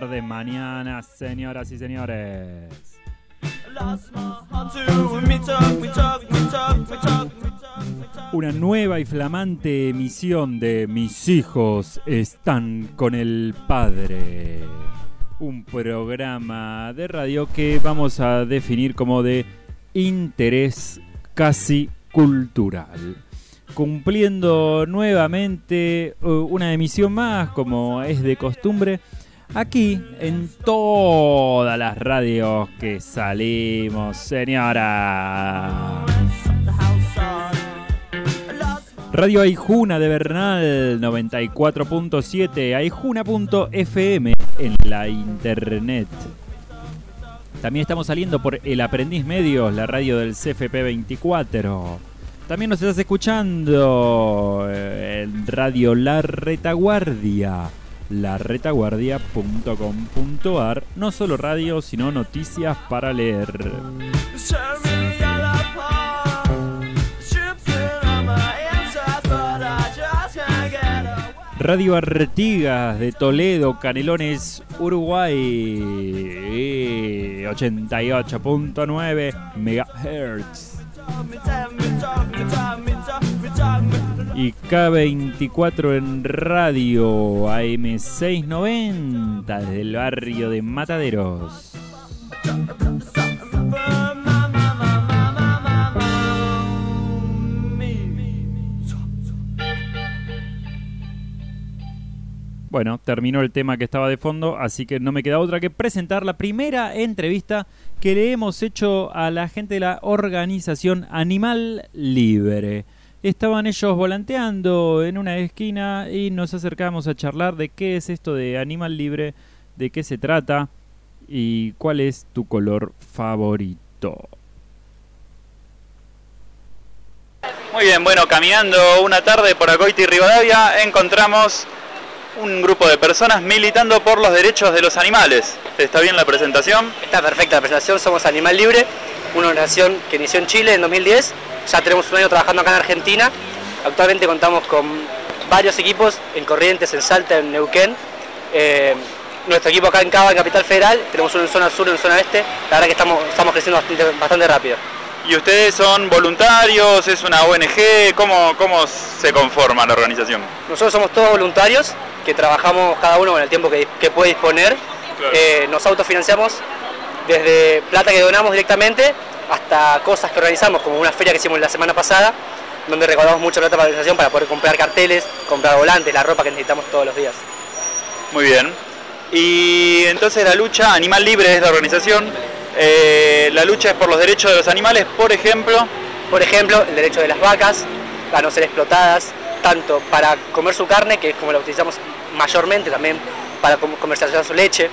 tardes, mañanas, señoras y señores. Una nueva y flamante emisión de Mis hijos están con el padre. Un programa de radio que vamos a definir como de interés casi cultural. Cumpliendo nuevamente uh, una emisión más, como es de costumbre, aquí en todas las radios que salimos, señora. Radio Aijuna de Bernal 94.7, aijuna.fm en la internet. También estamos saliendo por El Aprendiz Medios, la radio del CFP 24. También nos estás escuchando eh, en Radio La Retaguardia, laretaguardia.com.ar. No solo radio, sino noticias para leer. Radio Artigas de Toledo, Canelones, Uruguay, 88.9 MHz. Y K24 en radio, AM690 desde el barrio de Mataderos. Bueno, terminó el tema que estaba de fondo, así que no me queda otra que presentar la primera entrevista que le hemos hecho a la gente de la organización Animal Libre. Estaban ellos volanteando en una esquina y nos acercamos a charlar de qué es esto de Animal Libre, de qué se trata y cuál es tu color favorito. Muy bien, bueno, caminando una tarde por Acoiti y Rivadavia encontramos un grupo de personas militando por los derechos de los animales. ¿Está bien la presentación? Está perfecta la presentación, somos Animal Libre, una organización que inició en Chile en 2010, ya tenemos un año trabajando acá en Argentina, actualmente contamos con varios equipos en Corrientes, en Salta, en Neuquén, eh, nuestro equipo acá en Cava, en Capital Federal, tenemos uno en zona sur y en zona este, la verdad que estamos, estamos creciendo bastante, bastante rápido. ¿Y ustedes son voluntarios? ¿Es una ONG? ¿Cómo, ¿Cómo se conforma la organización? Nosotros somos todos voluntarios, que trabajamos cada uno con el tiempo que, que puede disponer. Eh, nos autofinanciamos desde plata que donamos directamente hasta cosas que organizamos, como una feria que hicimos la semana pasada, donde recaudamos mucha plata para la organización para poder comprar carteles, comprar volantes, la ropa que necesitamos todos los días. Muy bien. Y entonces la lucha Animal Libre es la organización. Eh, la lucha es por los derechos de los animales, por ejemplo. Por ejemplo, el derecho de las vacas a no ser explotadas, tanto para comer su carne, que es como la utilizamos mayormente, también para comercializar su leche.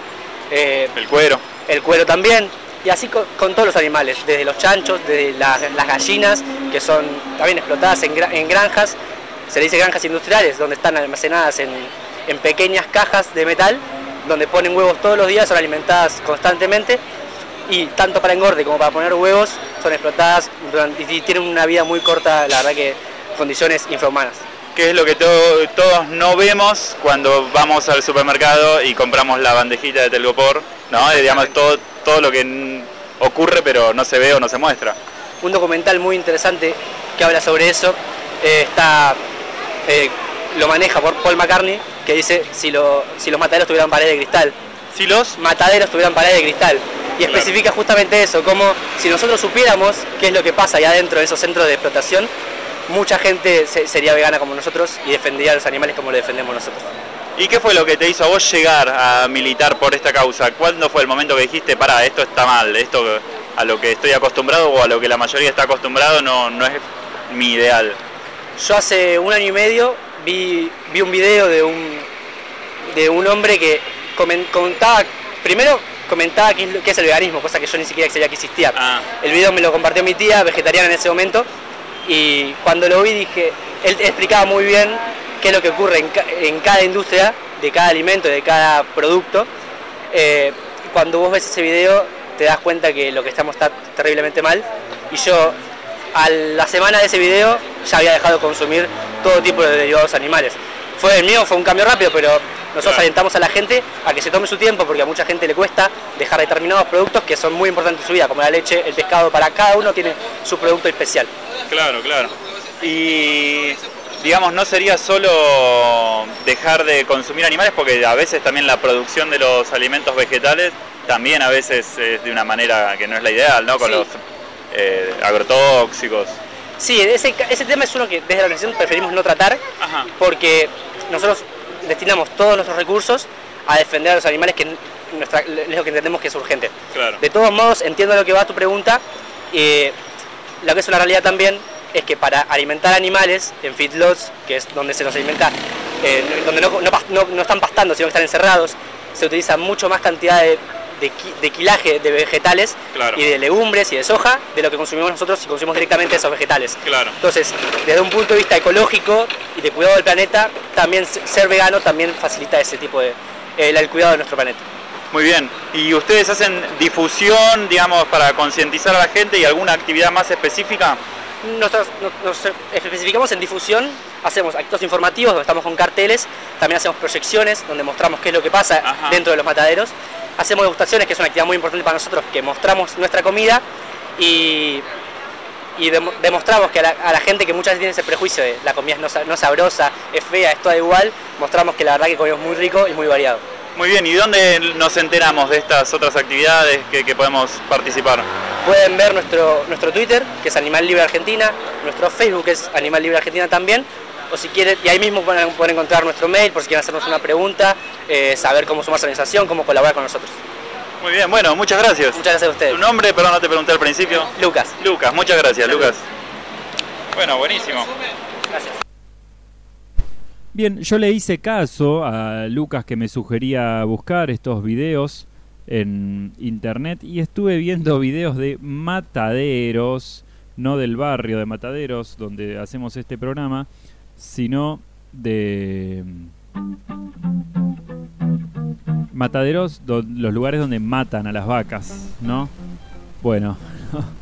Eh, el cuero. El cuero también. Y así con, todos los animales, desde los chanchos, desde las, gallinas, que son también explotadas en, granjas, se le dice granjas industriales, donde están almacenadas en, en pequeñas cajas de metal, donde ponen huevos todos los días, son alimentadas constantemente y tanto para engorde como para poner huevos son explotadas y tienen una vida muy corta, la verdad que condiciones infrahumanas que es lo que todos no vemos cuando vamos al supermercado y compramos la bandejita de telgopor, ¿no? digamos, todo, todo lo que ocurre pero no se ve o no se muestra. Un documental muy interesante que habla sobre eso, eh, está, eh, lo maneja por Paul McCartney, que dice si, lo, si los mataderos tuvieran pared de cristal. Si los mataderos tuvieran pared de cristal. Y especifica justamente eso, como si nosotros supiéramos qué es lo que pasa allá adentro de esos centros de explotación, mucha gente sería vegana como nosotros y defendería a los animales como lo defendemos nosotros. ¿Y qué fue lo que te hizo a vos llegar a militar por esta causa? ¿Cuándo fue el momento que dijiste, para, esto está mal, esto a lo que estoy acostumbrado o a lo que la mayoría está acostumbrado no, no es mi ideal? Yo hace un año y medio vi, vi un video de un, de un hombre que comentaba, primero comentaba qué es el veganismo, cosa que yo ni siquiera sabía que existía. Ah. El video me lo compartió mi tía, vegetariana en ese momento, y cuando lo vi dije, él explicaba muy bien qué es lo que ocurre en, cada industria, de cada alimento, de cada producto. Eh, cuando vos ves ese video te das cuenta que lo que estamos está terriblemente mal y yo a la semana de ese video ya había dejado de consumir todo tipo de derivados animales. Fue el mío, fue un cambio rápido, pero nosotros Claro. alentamos a la gente a que se tome su tiempo, porque a mucha gente le cuesta dejar determinados productos que son muy importantes en su vida, como la leche, el pescado, para cada uno tiene su producto especial. Claro, claro. Y digamos, no sería solo dejar de consumir animales, porque a veces también la producción de los alimentos vegetales también a veces es de una manera que no es la ideal, ¿no? Con Sí. los eh, agrotóxicos. Sí, ese, ese tema es uno que desde la organización preferimos no tratar, Ajá. porque nosotros destinamos todos nuestros recursos a defender a los animales, que nuestra- es lo que entendemos que es urgente. Claro. De todos modos, entiendo lo que va tu pregunta. eh, lo que es una realidad también es que para alimentar animales en feedlots, que es donde se nos alimenta, eh, donde no, no no- no están pastando, sino que están encerrados, se utiliza mucho más cantidad de, de de quilaje de vegetales Claro. y de legumbres y de soja de lo que consumimos nosotros si consumimos directamente esos vegetales. Claro. Entonces, desde un punto de vista ecológico y de cuidado del planeta, también se- ser vegano también facilita ese tipo de el, el cuidado de nuestro planeta. Muy bien. ¿Y ustedes hacen difusión, digamos, para concientizar a la gente y alguna actividad más específica? Nosotros nos, especificamos en difusión, hacemos actos informativos donde estamos con carteles, también hacemos proyecciones donde mostramos qué es lo que pasa Ajá. dentro de los mataderos, hacemos degustaciones, que es una actividad muy importante para nosotros, que mostramos nuestra comida y, y demo- demostramos que a la, a la gente que muchas veces tiene ese prejuicio de la comida es no sabrosa, es fea, es toda igual, mostramos que la verdad que comemos muy rico y muy variado. Muy bien. ¿Y dónde nos enteramos de estas otras actividades que, que podemos participar? Pueden ver nuestro, nuestro Twitter, que es Animal Libre Argentina, nuestro Facebook que es Animal Libre Argentina también, o si quieren, y ahí mismo pueden, pueden encontrar nuestro mail por si quieren hacernos una pregunta, eh, saber cómo sumarse a la organización, cómo colaborar con nosotros. Muy bien. Bueno, muchas gracias. Muchas gracias a ustedes. ¿Tu nombre? Perdón, no te pregunté al principio. Lucas. Lucas, muchas gracias, Lucas. Bueno, buenísimo. Bien, yo le hice caso a Lucas que me sugería buscar estos videos en internet y estuve viendo videos de mataderos, no del barrio de mataderos donde hacemos este programa, sino de mataderos, do- los lugares donde matan a las vacas, ¿no? Bueno,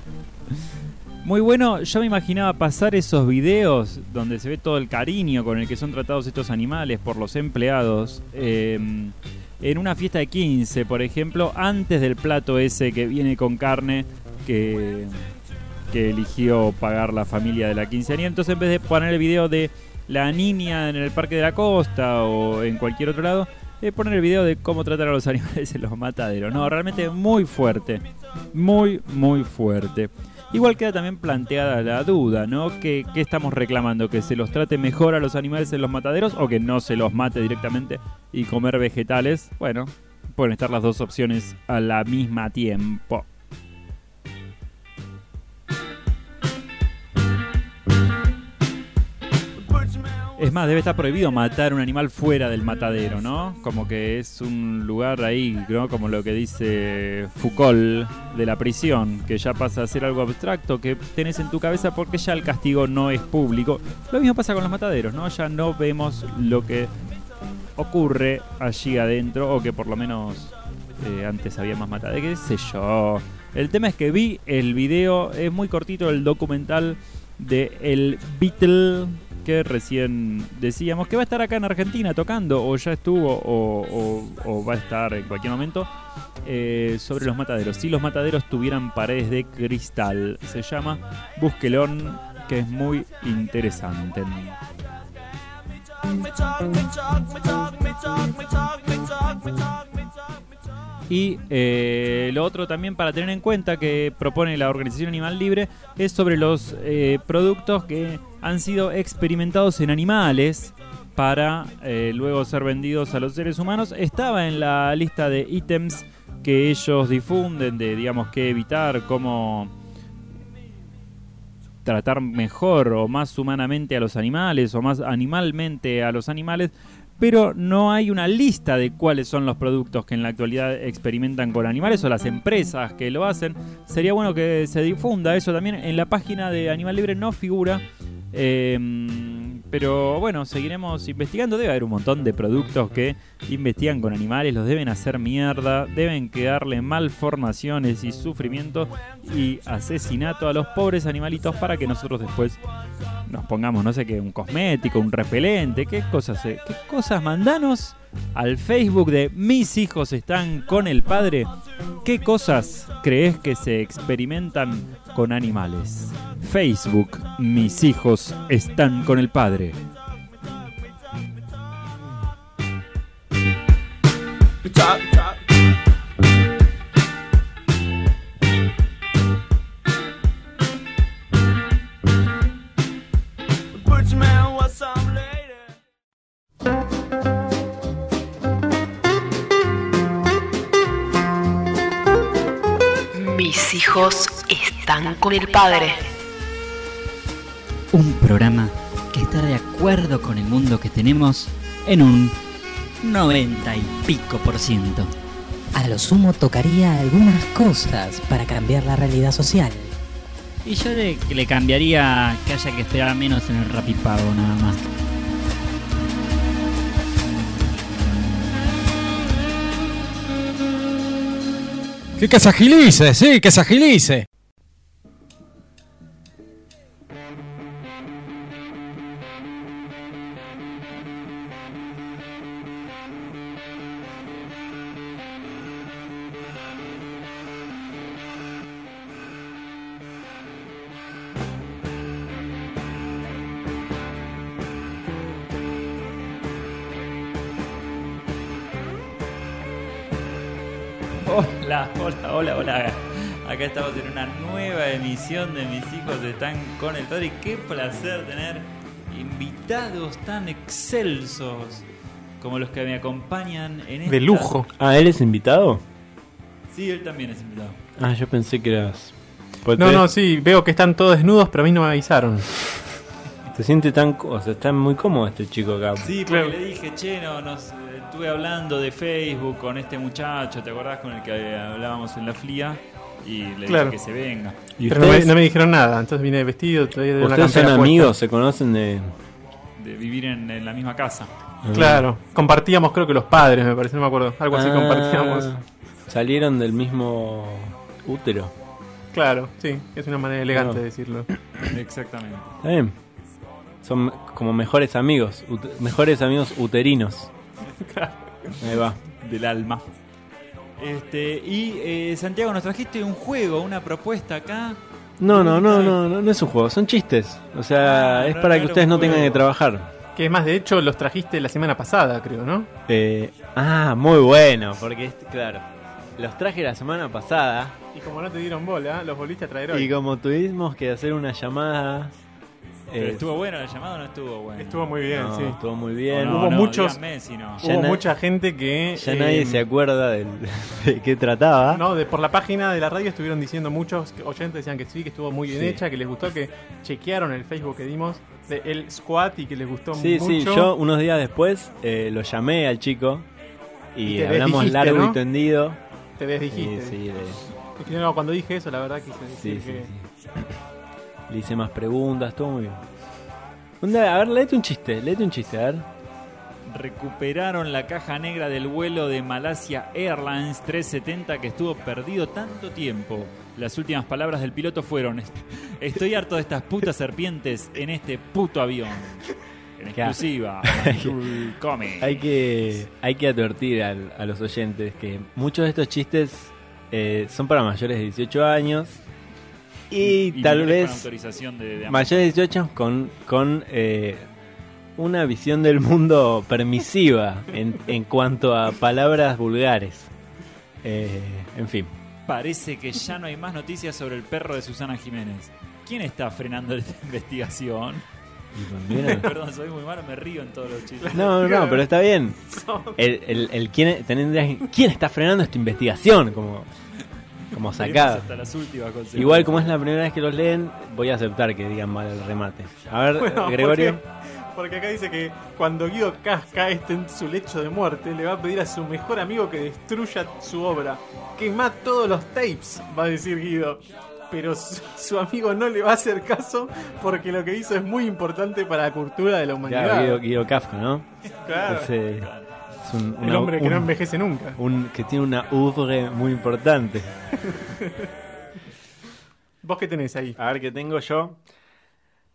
muy bueno, yo me imaginaba pasar esos videos donde se ve todo el cariño con el que son tratados estos animales por los empleados. eh, en una fiesta de 15, por ejemplo, antes del plato ese que viene con carne que, que eligió pagar la familia de la quinceañera. Entonces, en vez de poner el video de la niña en el Parque de la Costa o en cualquier otro lado, eh, poner el video de cómo tratar a los animales en los mataderos. No, realmente muy fuerte. Muy, muy fuerte. Igual queda también planteada la duda, ¿no? ¿Qué, qué estamos reclamando? ¿Que se los trate mejor a los animales en los mataderos o que no se los mate directamente y comer vegetales? Bueno, pueden estar las dos opciones a la misma tiempo. Es más, debe estar prohibido matar un animal fuera del matadero, ¿no? Como que es un lugar ahí, ¿no? Como lo que dice Foucault de la prisión, que ya pasa a ser algo abstracto que tenés en tu cabeza porque ya el castigo no es público. Lo mismo pasa con los mataderos, ¿no? Ya no vemos lo que ocurre allí adentro, o que por lo menos eh, antes había más mataderos, qué sé yo. El tema es que vi el video, es muy cortito el documental de El Beatle que recién decíamos que va a estar acá en Argentina tocando, o ya estuvo, o, va a estar en cualquier momento, eh, sobre los mataderos. Si los mataderos tuvieran paredes de cristal, se llama Busquelón, que es muy interesante. Y eh, lo otro también para tener en cuenta que propone la Organización Animal Libre es sobre los eh, productos que han sido experimentados en animales para eh, luego ser vendidos a los seres humanos. Estaba en la lista de ítems que ellos difunden de, digamos, qué evitar, cómo tratar mejor o más humanamente a los animales o más animalmente a los animales, pero no hay una lista de cuáles son los productos que en la actualidad experimentan con animales o las empresas que lo hacen. Sería bueno que se difunda eso también. En la página de Animal Libre no figura, eh, pero bueno, seguiremos investigando. Debe haber un montón de productos que investigan con animales, los deben hacer mierda, deben quedarle malformaciones y sufrimiento y asesinato a los pobres animalitos para que nosotros después nos pongamos, no sé qué, un cosmético, un repelente, qué cosas, qué cosas mandanos al Facebook de Mis hijos están con el padre. ¿Qué cosas crees que se experimentan con animales? Facebook, Mis hijos están con el padre. Están con el Padre. Un programa que está de acuerdo con el mundo que tenemos en un 90 y pico por ciento. A lo sumo tocaría algunas cosas para cambiar la realidad social. Y yo le, le cambiaría que haya que esperar menos en el rapipago nada más. Que, se agilice, sí, que se agilice. Hola, hola, hola, Acá estamos en una nueva emisión de Mis hijos están con el padre. Qué placer tener invitados tan excelsos como los que me acompañan en esta... De lujo. Ah, ¿él es invitado? Sí, él también es invitado. Ah, yo pensé que eras... Pues no, no, sí, veo que están todos desnudos, pero a mí no me avisaron. Se siente tan... O sea, está muy cómodo este chico acá. Sí, porque le dije, che, no, nos estuve hablando de Facebook con este muchacho, ¿te acordás con el que hablábamos en la FLIA? Y le dije que se venga. Pero no me, dijeron nada, entonces vine vestido. De ¿Ustedes son amigos? ¿Se conocen de...? De vivir en, la misma casa. Ah. Claro, compartíamos creo que los padres, me parece, no me acuerdo. Algo así ah, compartíamos. Salieron del mismo útero. Claro, sí, es una manera elegante de decirlo. Exactamente. Está bien. Son como mejores amigos, mejores amigos uterinos. Ahí va. Del alma. Este, y eh, Santiago, nos trajiste un juego, una propuesta acá. No, no, no, no, no, no es un juego, son chistes. O sea, ah, es para que ustedes no tengan que trabajar. Que más, de hecho, los trajiste la semana pasada, creo, ¿no? Eh, ah, muy bueno, porque, claro, los traje la semana pasada. Y como no te dieron bola, los volviste a traer hoy. Y como tuvimos que hacer una llamada ¿Estuvo bueno el llamado o no estuvo bueno? Estuvo muy bien, sí. Estuvo muy bien. hubo muchos, hubo mucha gente que... Ya nadie em, se acuerda de qué trataba. No, de, por la página de la radio estuvieron diciendo muchos oyentes, decían que sí, que estuvo muy bien hecha, que les gustó, que chequearon el Facebook que dimos de El Squad y que les gustó mucho. Sí, sí, yo unos días después eh, lo llamé al chico y, hablamos largo y tendido. Te desdijiste. Sí, sí. cuando dije eso, la verdad quise decir que... Le hice más preguntas, todo muy bien. A ver, léete un chiste, léete un chiste, a ver. Recuperaron la caja negra del vuelo de Malasia Airlines 370 que estuvo perdido tanto tiempo. Las últimas palabras del piloto fueron: Estoy harto de estas putas serpientes en este puto avión. En exclusiva, hay que, hay que advertir a los oyentes que muchos de estos chistes eh, son para mayores de 18 años y, tal vez mayores de 18 con, con eh, una visión del mundo permisiva en, en cuanto a palabras vulgares. Eh, en fin. Parece que ya no hay más noticias sobre el perro de Susana Jiménez. ¿Quién está frenando esta investigación? Perdón, soy muy malo, me río en todos los chistes. No, no, pero está bien. El, el, el quién, ¿quién está frenando esta investigación? Como como sacada. Igual como es la primera vez que los leen, voy a aceptar que digan mal el remate. A ver, Gregorio. Porque, acá dice que cuando Guido Casca esté en su lecho de muerte, le va a pedir a su mejor amigo que destruya su obra. Quema todos los tapes, va a decir Guido. pero su, su amigo no le va a hacer caso porque lo que hizo es muy importante para la cultura de la humanidad. Claro, Guido, Guido Kafka, ¿no? Claro. Es un, El hombre que un- no envejece nunca. un- que tiene una oeuvre muy importante. ¿Vos qué tenés ahí? A ver qué tengo yo.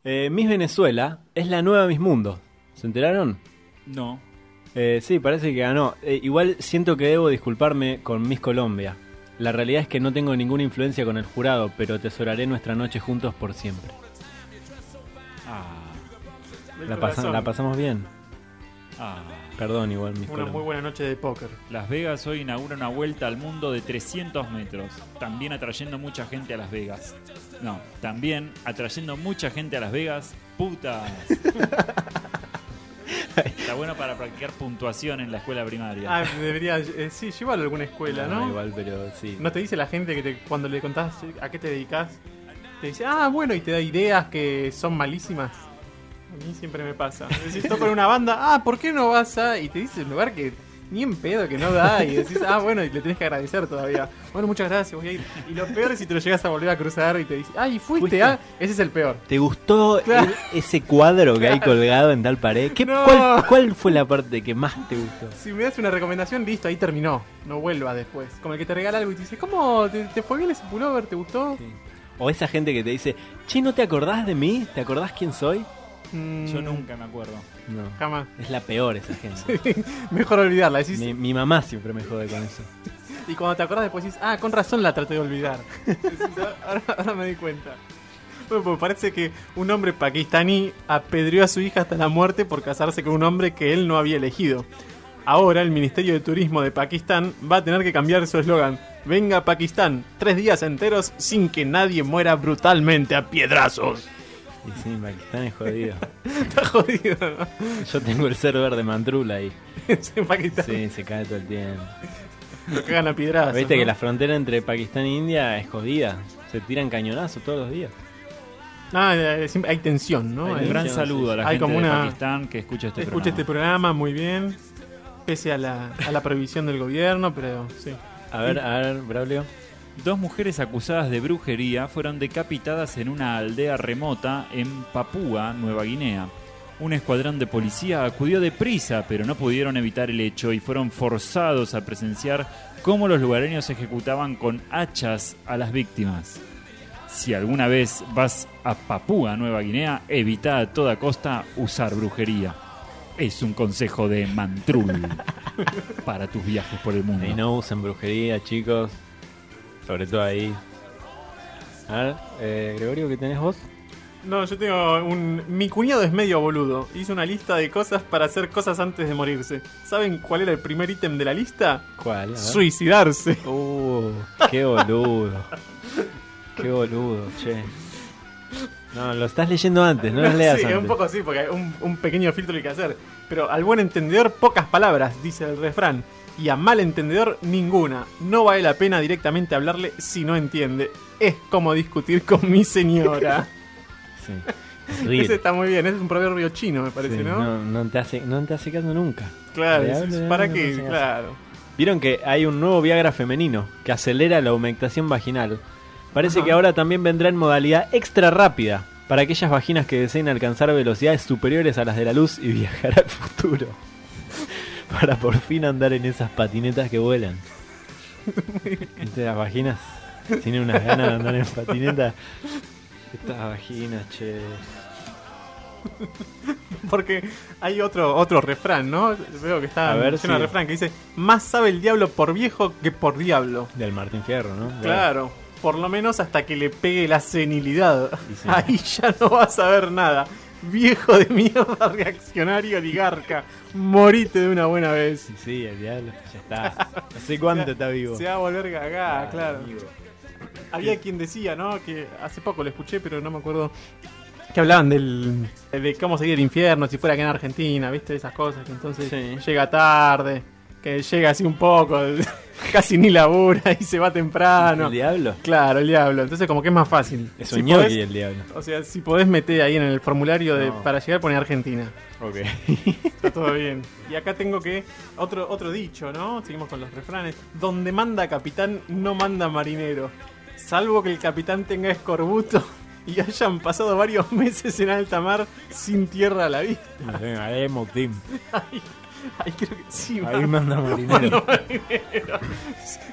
Eh, Miss Venezuela es la nueva Miss Mundo. ¿Se enteraron? No. Eh, sí, parece que ganó. Eh, igual siento que debo disculparme con Miss Colombia. La realidad es que no tengo ninguna influencia con el jurado, pero atesoraré nuestra noche juntos por siempre. Ah, La, la pasamos bien. ah. Perdón, igual Miss Una Colombia. muy buena noche de póker. Las Vegas hoy inaugura una vuelta al mundo de 300 metros, también atrayendo mucha gente a Las Vegas. No, también atrayendo mucha gente a Las Vegas, putas. Está bueno para practicar puntuación en la escuela primaria. Ah, debería. eh, sí, llévalo a alguna escuela, ¿no? igual, pero sí. ¿No te dice la gente que te- cuando le contás a qué te dedicas? Te dice, ah, bueno, y te da ideas que son malísimas. A mí siempre me pasa. Decís, toco en una banda, ah, ¿por qué no vas a...? Y te dice un lugar que ni en pedo que no da. Y decís, ah, bueno, y le tenés que agradecer todavía. Bueno, muchas gracias, voy a ir. Y lo peor es si te lo llegas a volver a cruzar y te dice, ay, fuiste, ¿Fuiste? ah. Ese es el peor. ¿Te gustó Claro. el- ese cuadro que hay colgado en tal pared? ¿Qué, No. cuál, cuál fue la parte que más te gustó? Si me das una recomendación, listo, ahí terminó. No vuelvas después. Como el que te regala algo y te dice, ¿cómo? ¿Te, te fue bien ese pullover? ¿Te gustó? O esa gente que te dice, che, ¿no te acordás de mí? ¿Te acordás quién soy? Mm, Yo nunca me acuerdo. No. Jamás. Es la peor esa gente. Mejor olvidarla. Decís, Mi, mi mamá siempre me jode con eso. Y cuando te acordás después dices, ah, con razón la traté de olvidar. Decís, ahora, ahora me di cuenta. Bueno, pues parece que un hombre pakistaní apedreó a su hija hasta la muerte por casarse con un hombre que él no había elegido. Ahora el Ministerio de Turismo de Pakistán va a tener que cambiar su eslogan. Venga a Pakistán, tres días enteros sin que nadie muera brutalmente a piedrazos. Y sí, Pakistán es jodido. Está jodido, ¿no? Yo tengo el server de Mantrula ahí. en Pakistán Sí, se cae todo el tiempo. lo cagan a piedrazos. Viste que la frontera entre Pakistán e India es jodida. Se tiran cañonazos todos los días. Ah, eh, siempre hay tensión, ¿no? Hay Un Hay- gran sí, saludo a la Hay gente como de una- Pakistán que escucha este Escucha programa. este programa muy bien, pese a la, a la prohibición del gobierno, pero sí. A ver, a ver, Braulio. Dos mujeres acusadas de brujería fueron decapitadas en una aldea remota en Papúa, Nueva Guinea. Un escuadrón de policía acudió deprisa, pero no pudieron evitar el hecho y fueron forzados a presenciar cómo los lugareños ejecutaban con hachas a las víctimas. Si alguna vez vas a Papúa, Nueva Guinea, evita a toda costa usar brujería. Es un consejo de Mantrul para tus viajes por el mundo. Y no usen brujería, chicos. Sobre todo ahí. A ver, eh, Gregorio, ¿qué tenés vos? No, yo tengo un... Mi cuñado es medio boludo. Hizo una lista de cosas para hacer cosas antes de morirse. ¿Saben cuál era el primer ítem de la lista? ¿Cuál? Suicidarse. Uh, qué boludo. qué boludo, che. No, lo estás leyendo antes, no lo leas sí, antes. un poco así, porque hay un, un pequeño filtro hay que hacer. Pero al buen entendedor, pocas palabras, dice el refrán. Y a mal entendedor, ninguna. No vale la pena directamente hablarle si no entiende. Es como discutir con mi señora. Sí. Ese está muy bien, ese es un proverbio chino, me parece, Sí, ¿no? no, no te hace, no te hace caso nunca. Claro, es- ¿para no qué? Claro. Vieron que hay un nuevo Viagra femenino que acelera la humectación vaginal. Parece Ajá. que ahora también vendrá en modalidad extra rápida para aquellas vaginas que deseen alcanzar velocidades superiores a las de la luz y viajar al futuro. para por fin andar en esas patinetas que vuelan. ¿Viste las vaginas? Tienen unas ganas de andar en patineta. Estas vaginas, che. Porque hay otro otro refrán, ¿no? Veo que está A ver, lleno de sí. refrán que dice: Más sabe el diablo por viejo que por diablo. Del Martín Fierro, ¿no? Claro, por lo menos hasta que le pegue la senilidad. Sí, sí. Ahí ya no vas a ver nada. Viejo de mierda, reaccionario, oligarca. Morite de una buena vez. Sí, sí, el diablo. Ya está. No sé cuánto está vivo. Se va a volver gaga, claro. amigo. Había quien decía, ¿no? Que hace poco lo escuché, pero no me acuerdo. Que hablaban del, de cómo seguir el infierno si fuera aquí en Argentina, ¿viste? Esas cosas. Que entonces Sí. llega tarde, que llega así un poco, casi ni labura y se va temprano. ¿El diablo? Claro, el diablo. Entonces, como que es más fácil. Es Si un podés- el diablo. O sea, si podés meter ahí en el formulario de No. para llegar, poner Argentina. Ok. Está todo bien. Y acá tengo que. Otro, otro dicho, ¿no? Seguimos con los refranes. Donde manda capitán, no manda marinero. Salvo que el capitán tenga escorbuto y hayan pasado varios meses en alta mar sin tierra a la vista. Team. Ahí, creo que sí. Ahí manda marinero.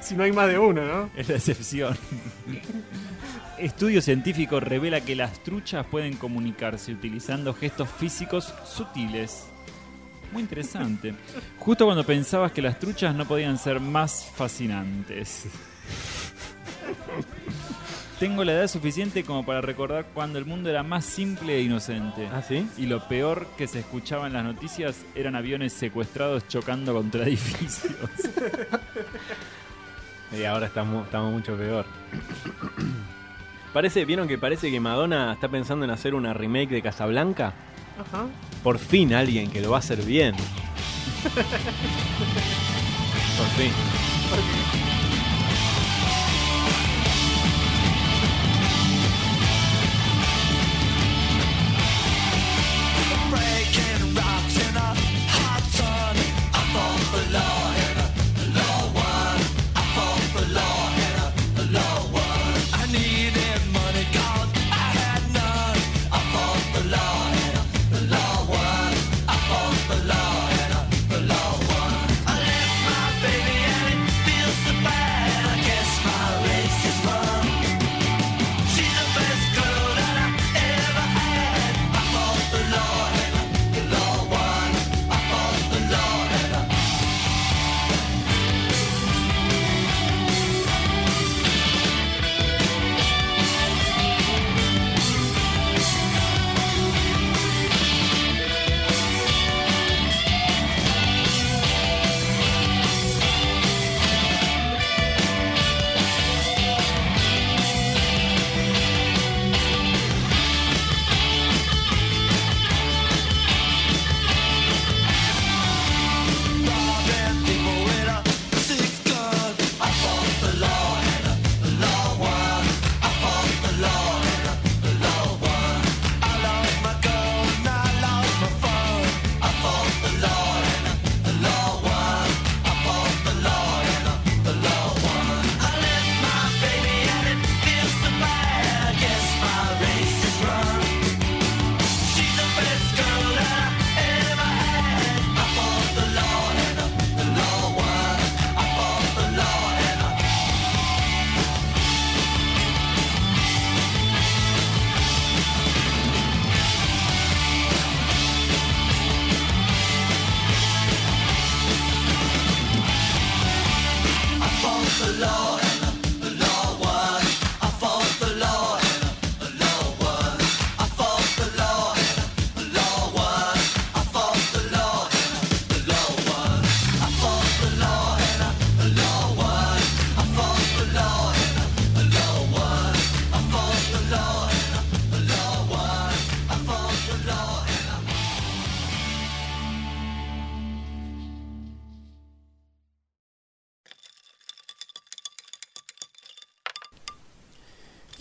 Si no hay más de uno, ¿no? Es la excepción. Estudio científico revela que las truchas pueden comunicarse utilizando gestos físicos sutiles. Muy interesante. Justo cuando pensabas que las truchas no podían ser más fascinantes. Tengo la edad suficiente como para recordar cuando el mundo era más simple e inocente. ¿Ah, sí? Y lo peor que se escuchaba en las noticias eran aviones secuestrados chocando contra edificios. y ahora estamos, estamos mucho peor. Parece, ¿Vieron que parece que Madonna está pensando en hacer una remake de Casablanca? Ajá. Por fin alguien que lo va a hacer bien. Por fin.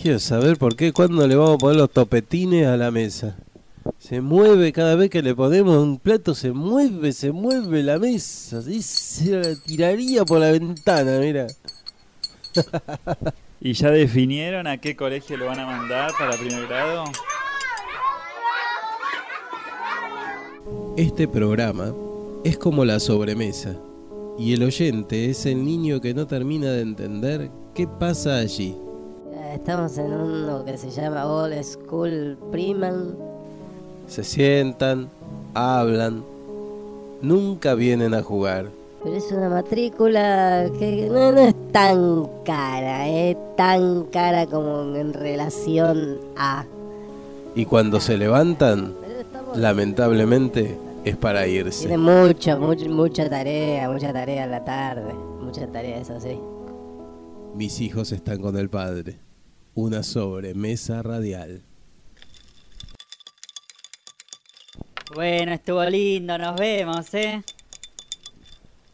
Quiero saber por qué, cuándo le vamos a poner los topetines a la mesa. Se mueve cada vez que le ponemos un plato, se mueve, se mueve la mesa. Y se la tiraría por la ventana, mira. ¿Y ya definieron a qué colegio lo van a mandar para primer grado? Este programa es como la sobremesa. Y el oyente es el niño que no termina de entender qué pasa allí. Estamos en uno que se llama Old School Priman. Se sientan, hablan, nunca vienen a jugar. Pero es una matrícula que no, es tan cara, es tan cara como en relación a... Y cuando se levantan, lamentablemente es para irse. Tiene mucho, mucho, mucha tarea, mucha tarea en la tarde, mucha tarea, eso sí. Mis hijos están con el padre una sobremesa radial. Bueno, estuvo lindo, nos vemos, ¿eh?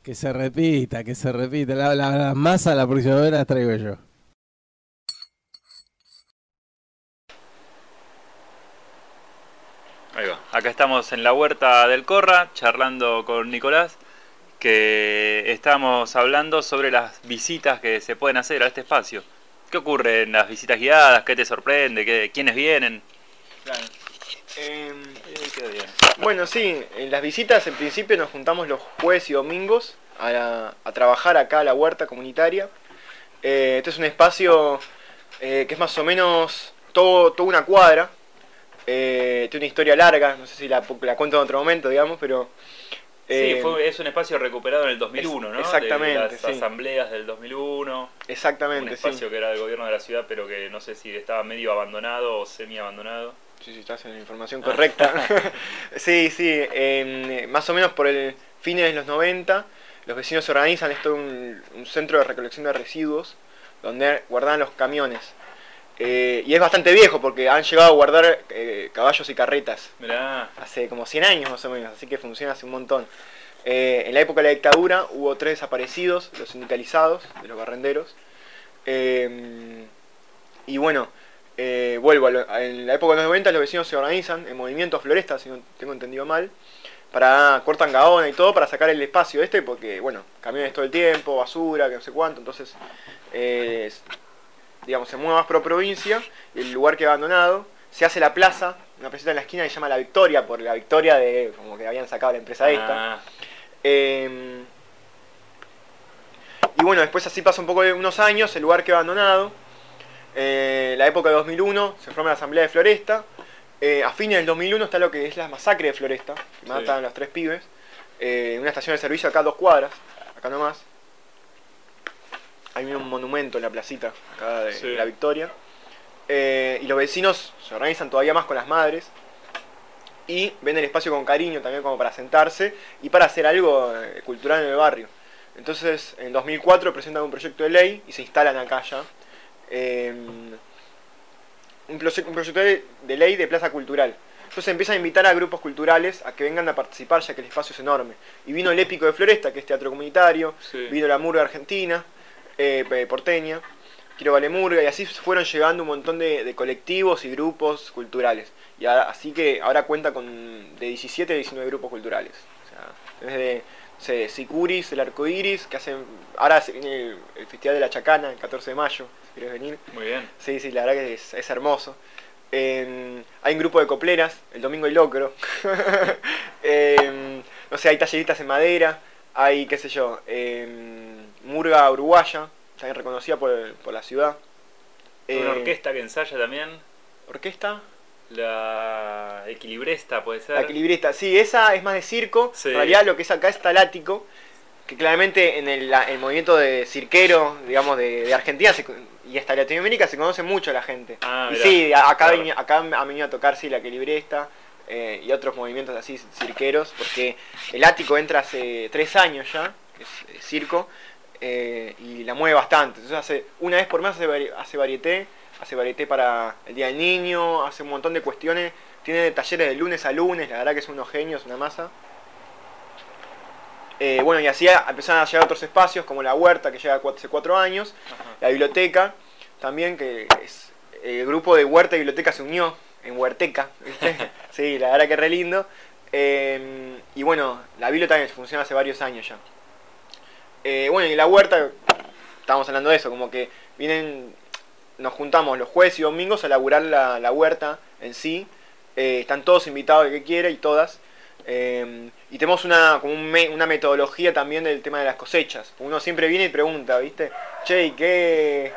Que se repita, que se repita. La, la, masa la próxima vez las traigo yo. Ahí va. Acá estamos en la huerta del Corra, charlando con Nicolás, que estamos hablando sobre las visitas que se pueden hacer a este espacio ¿Qué ocurre en las visitas guiadas? ¿Qué te sorprende? ¿Qué, ¿Quiénes vienen? Claro. Em, bueno, sí, en las visitas en principio nos juntamos los jueves y domingos a, a trabajar acá a la huerta comunitaria. Eh, este es un espacio eh, que es más o menos todo, toda una cuadra. Eh, tiene una historia larga, no sé si la, la cuento en otro momento, digamos, pero... sí, eh, fue, es un espacio recuperado en el 2001, ¿no? exactamente, De las sí. asambleas del 2001. Exactamente, Un espacio sí. que era del gobierno de la ciudad, pero que no sé si estaba medio abandonado o semi abandonado. Sí, sí, estás en la información Ah. correcta. sí, sí, eh, más o menos por el fines de los 90, los vecinos se organizan, esto es un, un centro de recolección de residuos, donde guardan los camiones. Eh, y es bastante viejo porque han llegado a guardar eh, caballos y carretas. Mirá. Hace como 100 años más o menos, así que funciona hace un montón. Eh, en la época de la dictadura hubo tres desaparecidos, los sindicalizados, de los barrenderos. Y bueno, vuelvo, a lo- en la época de los 90 los vecinos se organizan en movimientos florestas, si no tengo entendido mal, para cortan gaona y todo para sacar el espacio este, porque bueno, camiones todo el tiempo, basura, que no sé cuánto, entonces es- digamos se mueve más pro provincia el lugar que abandonado se hace la plaza, una placita en la esquina que se llama La Victoria, por la victoria de como que habían sacado la empresa esta. Ah, Eh, y bueno, después así pasa un poco de unos años, el lugar queda abandonado. Eh, la época de 2001 se forma la Asamblea de Floresta. Eh, a fines del 2001 está lo que es la masacre de Floresta, que matan a los tres pibes. Eh, una estación de servicio acá a dos cuadras, acá nomás. Hay un monumento en la placita, acá de Sí. la Victoria. Eh, y los vecinos se organizan todavía más con las madres y ven el espacio con cariño también como para sentarse y para hacer algo eh, cultural en el barrio. Entonces, en 2004 presentan un proyecto de ley y se instalan acá ya. Eh, un, proye- un proyecto de, ley de plaza cultural. Entonces empiezan a invitar a grupos culturales a que vengan a participar ya que el espacio es enorme. Y vino el Épico de Floresta, que es teatro comunitario, Sí. vino la Murga Argentina, eh, porteña, Quiero Vale Murga, y así fueron llegando un montón de, de colectivos y grupos culturales. Y ahora- así que ahora cuenta con de 17 a 19 grupos culturales. O sea, desde sé, Sicuris, el Arco Iris, que hacen. Ahora se viene el, el Festival de la Chacana, el 14 de mayo, si quieres venir. Muy bien. Sí, sí, la verdad que es, es hermoso. Eh, hay un grupo de copleras, el domingo hay locro. Eh, no sé, hay talleritas en madera, hay, qué sé yo, eh, murga uruguaya, también reconocida por, por la ciudad. Una Eh, orquesta que ensaya también. ¿Orquesta? La equilibrista puede ser. La equilibrista, sí, esa es más de circo. Sí. En realidad lo que es acá es talático, que claramente en el, movimiento de cirquero, digamos, de, de Argentina se- y hasta Latinoamérica se conoce mucho la gente. Ah, y mirá, sí, a- acá, claro. acá han venido a tocar sí, la equilibrista eh, y otros movimientos así cirqueros, porque el ático entra hace tres años ya, que es circo, eh, y la mueve bastante. Entonces hace una vez por mes hace, vari- hace varieté, hace varieté para el Día del Niño, hace un montón de cuestiones, tiene talleres de lunes a lunes, la verdad que son unos genios, una masa. Eh, bueno, y así empezaron a llegar otros espacios, como la huerta, que llega hace cuatro años, la biblioteca, también, que es, el grupo de huerta y biblioteca se unió en Huerteca, ¿viste? sí, la verdad que es re lindo. Eh, y bueno, la biblioteca también funciona hace varios años ya. Eh, bueno, y la huerta, estábamos hablando de eso, como que vienen, nos juntamos los jueves y domingos a laburar la, la huerta en sí. Eh, están todos invitados el que quiera y todas. Eh, y tenemos una, como un me- una metodología también del tema de las cosechas. Uno siempre viene y pregunta, ¿viste? Che, ¿y qué?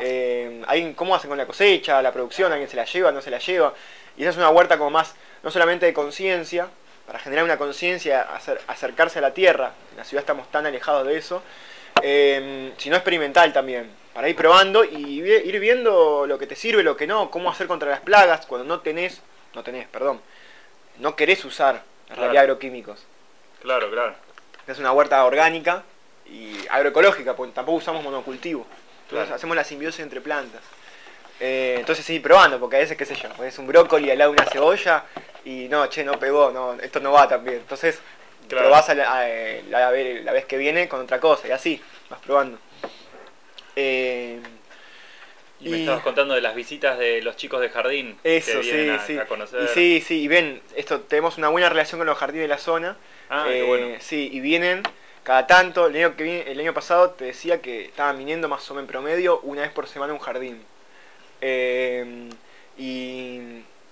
eh, ¿alguien- ¿Cómo hacen con la cosecha, la producción? ¿Alguien se la lleva, no se la lleva? Y esa es una huerta como más, no solamente de conciencia, para generar una conciencia, acer- acercarse a la tierra. En la ciudad estamos tan alejados de eso. eh, sino experimental también. Para ir probando y ir viendo lo que te sirve, lo que no, cómo hacer contra las plagas cuando no tenés, no tenés, perdón, no querés usar en Claro. realidad agroquímicos. Claro, claro. Es una huerta orgánica y agroecológica, porque tampoco usamos monocultivo. Entonces Claro. hacemos la simbiosis entre plantas. Eh, entonces sí, probando, porque a veces, qué sé yo, es un brócoli al lado de una cebolla y no, che, no pegó, no, esto no va tan bien. Entonces Claro. probás a la, a, la, ve- la vez que viene con otra cosa y así, vas probando. Eh, Y me estabas contando de las visitas de los chicos de jardín Eso, que vienen sí, a, sí. a conocer. Y sí, sí, y ven, esto tenemos una buena relación con los jardines de la zona. Ah, Eh, bueno. Sí, y vienen cada tanto, el año, que viene, el año pasado te decía que estaban viniendo más o menos en promedio una vez por semana a un jardín. Eh, y,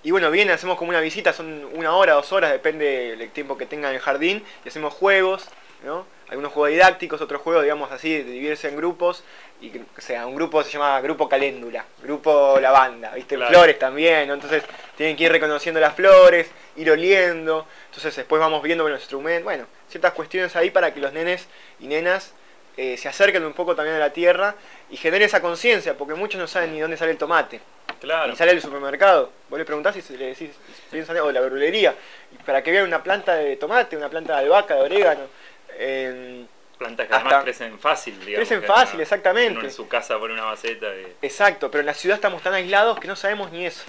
y bueno, viene, hacemos como una visita, son una hora, dos horas, depende del tiempo que tengan en el jardín, y hacemos juegos, ¿no? Algunos juegos didácticos, otros juegos, digamos así, de dividirse en grupos, y que o sea, un grupo se llama Grupo Caléndula, Grupo Lavanda, ¿viste? Claro. Flores también, ¿no? Entonces tienen que ir reconociendo las flores, ir oliendo, entonces después vamos viendo bueno, los instrumentos, bueno, ciertas cuestiones ahí para que los nenes y nenas eh, se acerquen un poco también a la tierra y generen esa conciencia, porque muchos no saben ni dónde sale el tomate. Claro. Y sale del supermercado. Vos le preguntás y se le decís, piensan, o la verdulería. Para que vean una planta de tomate, una planta de albahaca, de orégano. eh, Plantas que hasta- además crecen fácil, digamos. Crecen fácil, exactamente. uno en su casa pone una maceta y... Exacto, pero en la ciudad estamos tan aislados que no sabemos ni eso.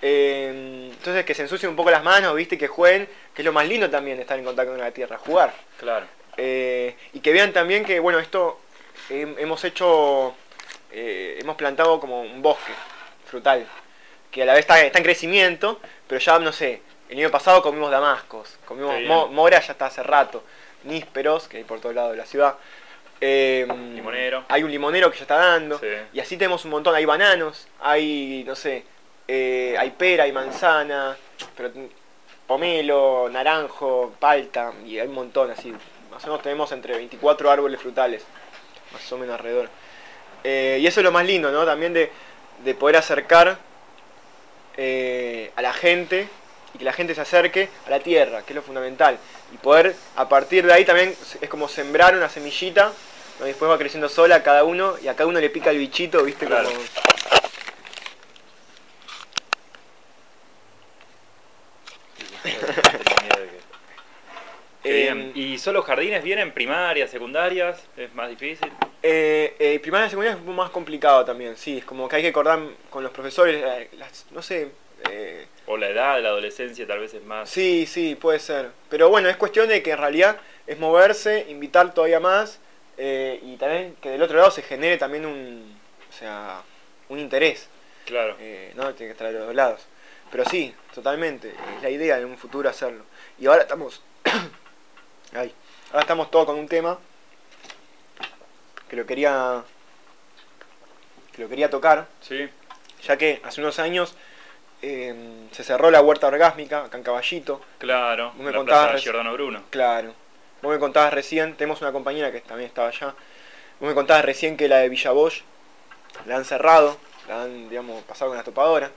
Eh, entonces que se ensucien un poco las manos, viste, que jueguen, que es lo más lindo también estar en contacto con la tierra, jugar. Claro. Eh, y que vean también que, bueno, esto eh, hemos hecho, eh, hemos plantado como un bosque frutal, que a la vez está, está en crecimiento, pero ya, no sé, el año pasado comimos damascos, comimos mo- mora ya está hace rato, nísperos, que hay por todos lados de la ciudad. Eh, Limonero. Hay un limonero que ya está dando. Sí. Y así tenemos un montón. Hay bananos, hay, no sé, eh, hay pera, hay manzana, pero, pomelo, naranjo, palta, y hay un montón así. Más o menos tenemos entre 24 árboles frutales, más o menos alrededor. Eh, y eso es lo más lindo, ¿no? También de, de poder acercar eh, a la gente y que la gente se acerque a la tierra, que es lo fundamental. Y poder, a partir de ahí también, es como sembrar una semillita, y después va creciendo sola a cada uno, y a cada uno le pica el bichito, ¿viste? Claro. Como... Bien. ¿Y solo jardines vienen primarias, secundarias? ¿Es más difícil? Eh, eh, primaria y secundaria es un poco más complicado también, sí, es como que hay que acordar con los profesores, eh, las- no sé, eh, O la edad la adolescencia tal vez es más... sí, sí, puede ser. Pero bueno, es cuestión de que en realidad es moverse, invitar todavía más eh, y también que del otro lado se genere también un, o sea, un interés. Claro. Eh, no, tiene que estar de los dos lados. Pero sí, totalmente, es la idea en un futuro hacerlo. Y ahora estamos, ay, ahora estamos todos con un tema que lo quería, que lo quería tocar. Sí. Ya que hace unos años eh, se cerró la huerta orgásmica acá en Caballito. Claro, Vos me la contabas plaza Giordano Bruno. Claro. Vos me contabas recién, tenemos una compañera que también estaba allá. Vos me contabas recién que la de Villa Bosch la han cerrado, la han, digamos, pasado con la topadora.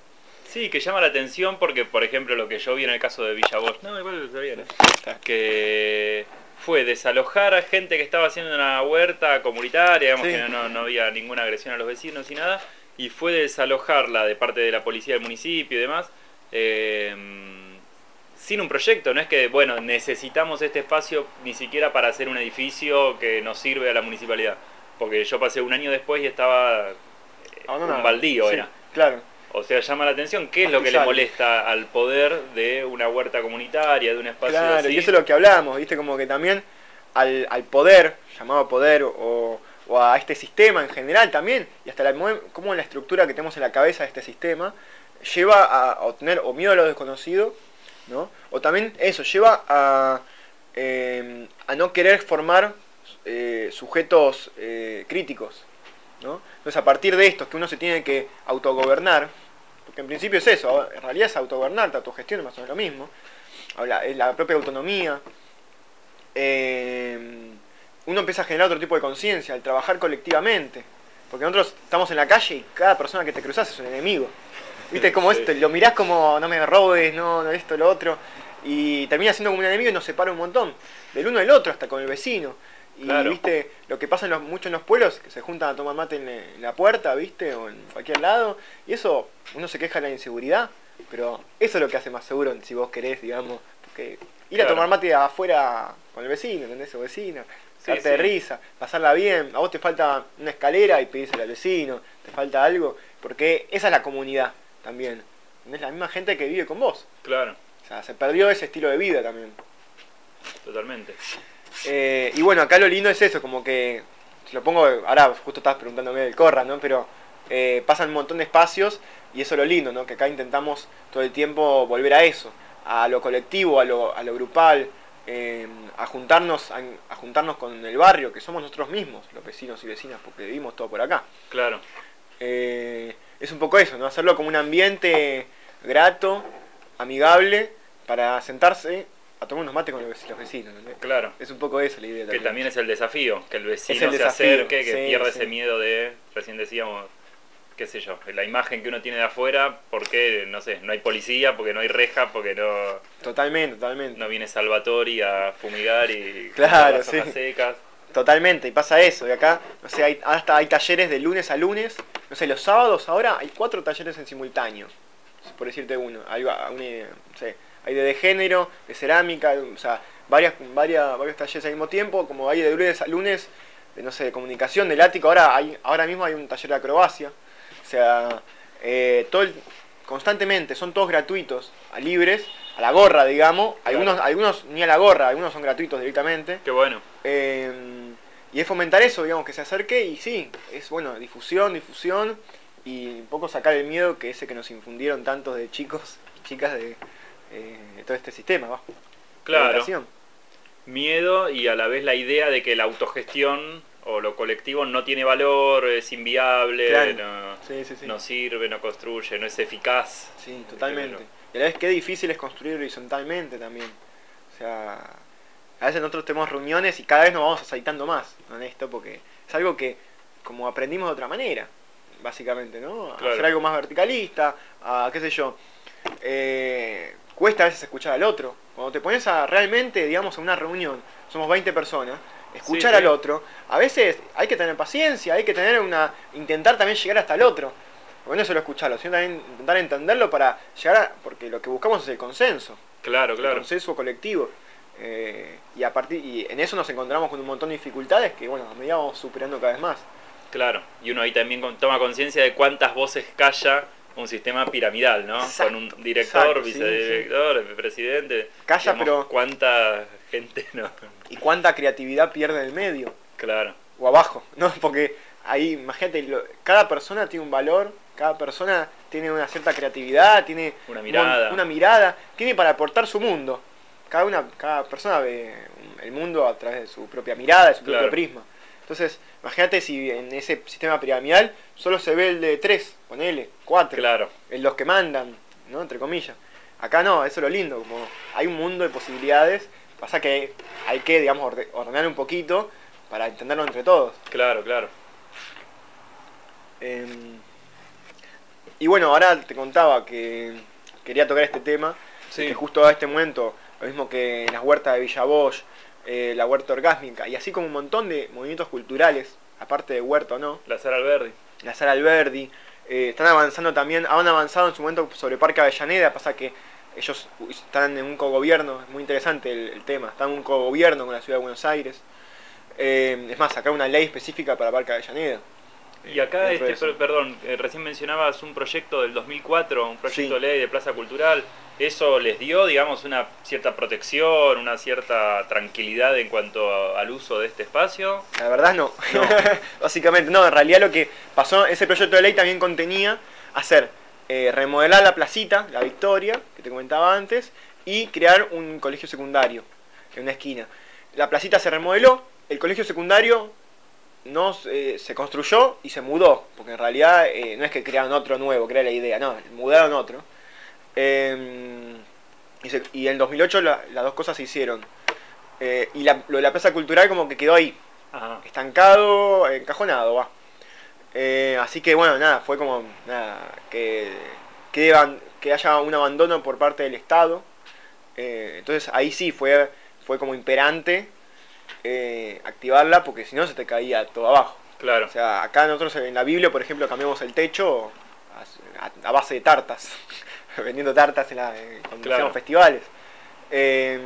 Sí, que llama la atención porque, por ejemplo, lo que yo vi en el caso de Villa Bosch, no, igual está bien, ¿eh? que fue desalojar a gente que estaba haciendo una huerta comunitaria, digamos Sí. que no, no- no había ninguna agresión a los vecinos y nada, y fue desalojarla de parte de la policía del municipio y demás, eh, sin un proyecto, no es que, bueno, necesitamos este espacio ni siquiera para hacer un edificio que nos sirve a la municipalidad, porque yo pasé un año después y estaba eh, un baldío, Sí, era. Claro. O sea, llama la atención qué es lo que le molesta al poder de una huerta comunitaria, de un espacio Claro, así. y eso es lo que hablábamos, ¿viste? Como que también al, al poder, llamado poder, o, o a este sistema en general también, y hasta la, cómo la estructura que tenemos en la cabeza de este sistema, lleva a, a obtener o miedo a lo desconocido, ¿no? O también eso, lleva a, eh, a no querer formar eh, sujetos eh, críticos, ¿no? Entonces a partir de esto, que uno se tiene que autogobernar, porque en principio es eso, en realidad es autogobernar, autogestión es más o menos lo mismo, habla, es la propia autonomía, eh, uno empieza a generar otro tipo de conciencia, al trabajar colectivamente, porque nosotros estamos en la calle y cada persona que te cruzas es un enemigo. ¿Viste? Como Sí. esto, lo mirás como no me robes, no, no esto, lo otro, y termina siendo como un enemigo y nos separa un montón, del uno del otro, hasta con el vecino. Y Claro. viste, lo que pasa en los, mucho en los pueblos, que se juntan a tomar mate en, la- en la puerta, viste, o en cualquier lado, y eso, uno se queja de la inseguridad, pero eso es lo que hace más seguro si vos querés, digamos, porque ir a tomar mate afuera con el vecino, ¿entendés? O vecino, Sí, darte de risa, pasarla bien, a vos te falta una escalera y pedírsela al vecino, te falta algo, porque esa es la comunidad también, es la misma gente que vive con vos, Claro, o sea, se perdió ese estilo de vida también. totalmente. Eh, y bueno, acá lo lindo es eso, como que, si lo pongo, ahora justo estabas preguntándome del Corra, ¿no? Pero eh, pasan un montón de espacios y eso es lo lindo, ¿no? Que acá intentamos todo el tiempo volver a eso, a lo colectivo, a lo, a lo grupal, eh, a, juntarnos, a, juntarnos con el barrio, que somos nosotros mismos, los vecinos y vecinas, porque vivimos todo por acá. Claro. Eh, es un poco eso, ¿no? Hacerlo como un ambiente grato, amigable, para sentarse a tomar unos mates con los vecinos. Claro. Es un poco eso la idea. Que también es el desafío, que el vecino se acerque, que pierda ese miedo de, recién decíamos, qué sé yo, la imagen que uno tiene de afuera, porque, no sé, no hay policía, porque no hay reja, porque no... Totalmente, totalmente. No viene Salvatori a fumigar y... Claro, sí. secas. Totalmente, y pasa eso, y acá, no sé, hay, hasta hay talleres de lunes a lunes, no sé, los sábados ahora hay cuatro talleres en simultáneo, por decirte uno, hay, no sé, hay de, de género, de cerámica, o sea, varias, varias, varios talleres al mismo tiempo, como hay de lunes a lunes, de, no sé, de comunicación, del ático, ahora, hay, ahora mismo hay un taller de acrobacia, o sea, eh, todo constantemente, son todos gratuitos, a libres, a la gorra, digamos. Algunos, algunos ni a la gorra, algunos son gratuitos directamente. Qué bueno. Eh, y es fomentar eso, digamos, que se acerque y sí, es bueno, difusión, difusión y un poco sacar el miedo que ese que nos infundieron tantos de chicos y chicas de, eh, todo este sistema, ¿va? Claro. Miedo y a la vez la idea de que la autogestión o lo colectivo no tiene valor, es inviable, no, sirve, no construye, no es eficaz. Sí, totalmente. Y a la vez qué difícil es construir horizontalmente también. O sea, a veces nosotros tenemos reuniones y cada vez nos vamos aceitando más en esto porque es algo que como aprendimos de otra manera, básicamente, ¿no? A hacer algo más verticalista, a qué sé yo. Eh, cuesta a veces escuchar al otro. Cuando te pones a realmente, digamos, a una reunión, somos 20 personas, escuchar al otro, a veces hay que tener paciencia, hay que tener una. intentar también llegar hasta el otro. Porque no solo escucharlo, sino también intentar entenderlo para llegar a. porque lo que buscamos es el consenso. Claro, claro. El consenso colectivo. Eh, y a partir y en eso nos encontramos con un montón de dificultades que bueno, a medida vamos superando cada vez más. Claro, y uno ahí también toma conciencia de cuántas voces calla un sistema piramidal, ¿no? Con un director, vicedirector, presidente. Calla, pero. ¿Cuánta gente no? ¿Y cuánta creatividad pierde en el medio? Claro. O abajo, ¿no? Porque ahí, imagínate, cada persona tiene un valor, cada persona tiene una cierta creatividad, tiene una mirada, una mirada tiene para aportar su mundo. Cada, una, cada persona ve el mundo a través de su propia mirada, de su propio prisma. Entonces, imagínate si en ese sistema piramidal solo se ve el de tres, ponele, cuatro. Claro. En los que mandan, ¿no? Entre comillas. Acá no, eso es lo lindo, como hay un mundo de posibilidades, pasa que hay que, digamos, ordenar un poquito para entenderlo entre todos. Claro, claro. Em, y bueno, ahora te contaba que quería tocar este tema, que justo a este momento, lo mismo que en las huertas de Villa Bosch, eh, la huerta orgásmica, y así como un montón de movimientos culturales, aparte de huerto, ¿no? La Sara Alberdi. La Sara Alberdi. Eh, están avanzando también, han avanzado en su momento sobre Parque Avellaneda, pasa que ellos están en un cogobierno, es muy interesante el, tema, están en un cogobierno con la ciudad de Buenos Aires. Eh, es más, sacar una ley específica para Parque Avellaneda. Y acá, este, perdón, recién mencionabas un proyecto del 2004, un proyecto de ley de Plaza Cultural. ¿Eso les dio, digamos, una cierta protección, una cierta tranquilidad en cuanto al uso de este espacio? La verdad no. Básicamente, no. En realidad lo que pasó, ese proyecto de ley también contenía hacer eh, remodelar la placita, la Victoria, que te comentaba antes, y crear un colegio secundario en una esquina. La placita se remodeló, el colegio secundario no eh, se construyó y se mudó, porque en realidad eh, no es que crearon otro nuevo, era la idea, no, mudaron otro. Em, y, en 2008 las dos cosas se hicieron. Eh, y la, lo de la plaza cultural como que quedó ahí, estancado, encajonado, va. Así que bueno, nada, fue como nada, que, que, que haya un abandono por parte del Estado. Entonces ahí sí fue, fue como imperante activarla porque si no se te caía todo abajo. Claro. O sea, acá nosotros en la Biblia, por ejemplo, cambiamos el techo a base de tartas. vendiendo tartas en la, eh, cuando hacíamos festivales. Eh,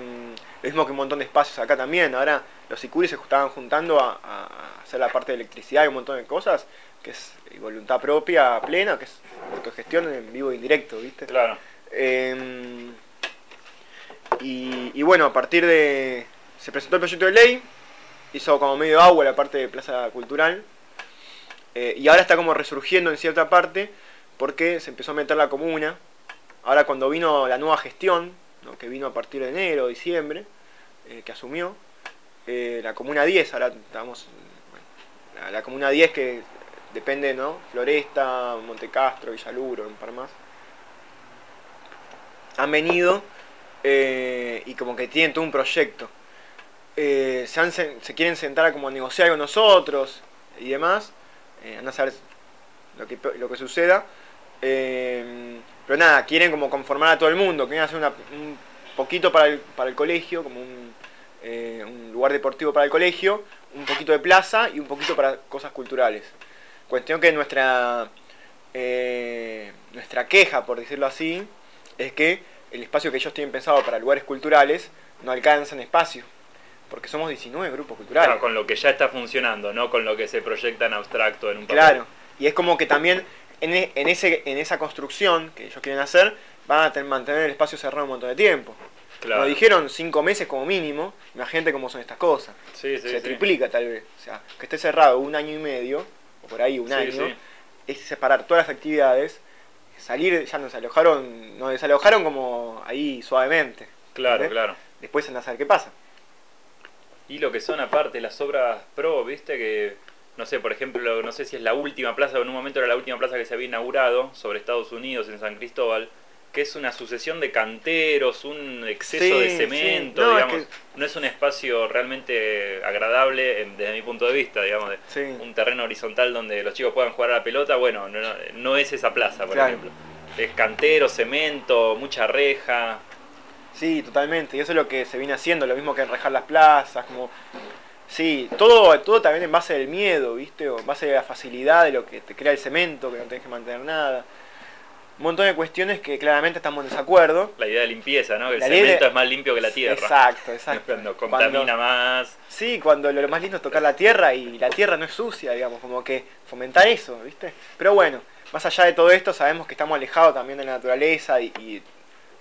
lo mismo que un montón de espacios acá también. Ahora los Sicuris se estaban juntando a, hacer la parte de electricidad y un montón de cosas, que es voluntad propia plena, que es autogestión en vivo e indirecto, ¿viste? Claro. Eh, y, bueno, a partir de. Se presentó el proyecto de ley, hizo como medio agua la parte de Plaza Cultural, y ahora está como resurgiendo en cierta parte, porque se empezó a meter la comuna Ahora cuando vino la nueva gestión, que vino a partir de enero, diciembre, eh, que asumió. Eh, la Comuna 10, ahora estamos. bueno, la, la Comuna 10 que depende, ¿no? Floresta, Montecastro, Villaluro, un par más. Han venido eh, y como que tienen todo un proyecto. Eh, se, han se quieren sentar como a negociar con nosotros y demás. Eh, anda a saber lo que, lo que suceda. Eh, pero nada, quieren como conformar a todo el mundo, quieren hacer una- un poquito para el, para el colegio, como un, eh, un lugar deportivo para el colegio, un poquito de plaza y un poquito para cosas culturales. Cuestión que nuestra, eh, nuestra queja, por decirlo así, es que el espacio que ellos tienen pensado para lugares culturales no alcanza en espacio, porque somos 19 grupos culturales. Claro, con lo que ya está funcionando, no con lo que se proyecta en abstracto en un papel. Claro, y es como que también en, e- en, ese, en esa construcción que ellos quieren hacer, van a tener, mantener el espacio cerrado un montón de tiempo. Claro. Nos dijeron cinco meses como mínimo, imagínate cómo son estas cosas. Sí, sí, Se sí. triplica tal vez. O sea, que esté cerrado un año y medio, o por ahí un año, es separar todas las actividades, salir, ya nos alojaron, nos desalojaron como ahí suavemente. Claro, claro. Después andás a saber qué pasa. Y lo que son aparte las obras pro, viste que, no sé, por ejemplo, no sé si es la última plaza, o en un momento era la última plaza que se había inaugurado sobre Estados Unidos en San Cristóbal, que es una sucesión de canteros, un exceso Sí, de sí. cemento, es digamos. que- No es un espacio realmente agradable desde mi punto de vista, digamos, de un terreno horizontal donde los chicos puedan jugar a la pelota, bueno, no, no- no es esa plaza, por Claro. ejemplo. Es cantero, cemento, mucha reja. Sí, totalmente. Y eso es lo que se viene haciendo, lo mismo que enrejar las plazas, como... Sí, todo, todo también en base del miedo, ¿viste? O en base de la facilidad de lo que te crea el cemento, que no tenés que mantener nada. Un montón de cuestiones que claramente estamos en desacuerdo. La idea de limpieza, ¿no? Que el cemento de- es más limpio que la tierra. Exacto, exacto. Cuando contamina más. Sí, cuando lo, lo más lindo es tocar la tierra y la tierra no es sucia, digamos, como que fomentar eso, ¿viste? Pero bueno, más allá de todo esto, sabemos que estamos alejados también de la naturaleza y, y-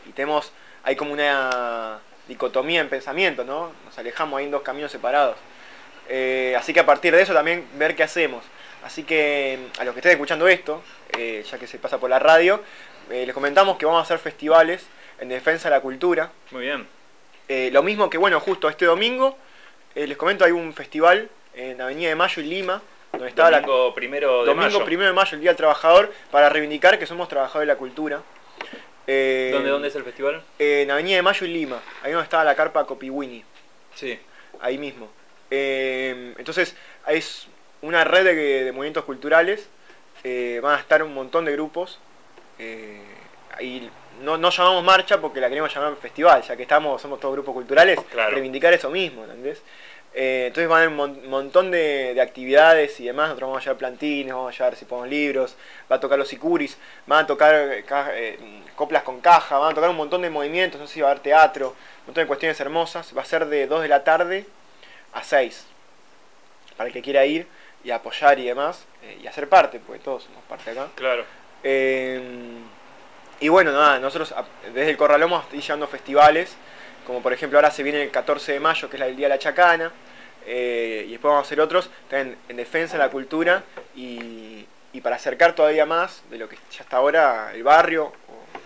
y tenemos, hay como una dicotomía en pensamiento, ¿no? Nos alejamos ahí en dos caminos separados. Eh, así que a partir de eso también ver qué hacemos. Así que a los que estén escuchando esto, eh, ya que se pasa por la radio, eh, les comentamos que vamos a hacer festivales en defensa de la cultura. Muy bien. Lo mismo que, bueno, justo este domingo, les comento, hay un festival en Avenida de Mayo en Lima, donde está la... Domingo primero de Domingo mayo. primero de mayo, el Día del Trabajador, para reivindicar que somos trabajadores de la cultura. Eh, ¿Dónde, ¿Dónde es el festival? En Avenida de Mayo en Lima, ahí donde estaba la carpa Copiwini. Sí. Ahí mismo. Eh, entonces, es una red de, de movimientos culturales. eh, van a estar un montón de grupos. eh, ahí no, no llamamos marcha porque la queremos llamar festival, ya que estamos, somos todos grupos culturales. Claro. Reivindicar eso mismo, ¿entendés? Eh, entonces van a haber un mon- montón de, de actividades y demás. Nosotros vamos a llevar plantines, vamos a llevar si podemos libros, va a tocar los sicuris, van a tocar eh, eh, coplas con caja, van a tocar un montón de movimientos, no sé si va a haber teatro, un montón de cuestiones hermosas. Va a ser de 2 de la tarde a 6. Para el que quiera ir y apoyar y demás, eh, y hacer parte, porque todos somos parte acá. Claro. Y bueno, nada, nosotros desde el Corralón vamos a ir llevando festivales, como por ejemplo ahora se viene el 14 de mayo, que es el Día de la Chacana, eh, y después vamos a hacer otros también en defensa de la cultura y, y para acercar todavía más de lo que ya hasta ahora el barrio o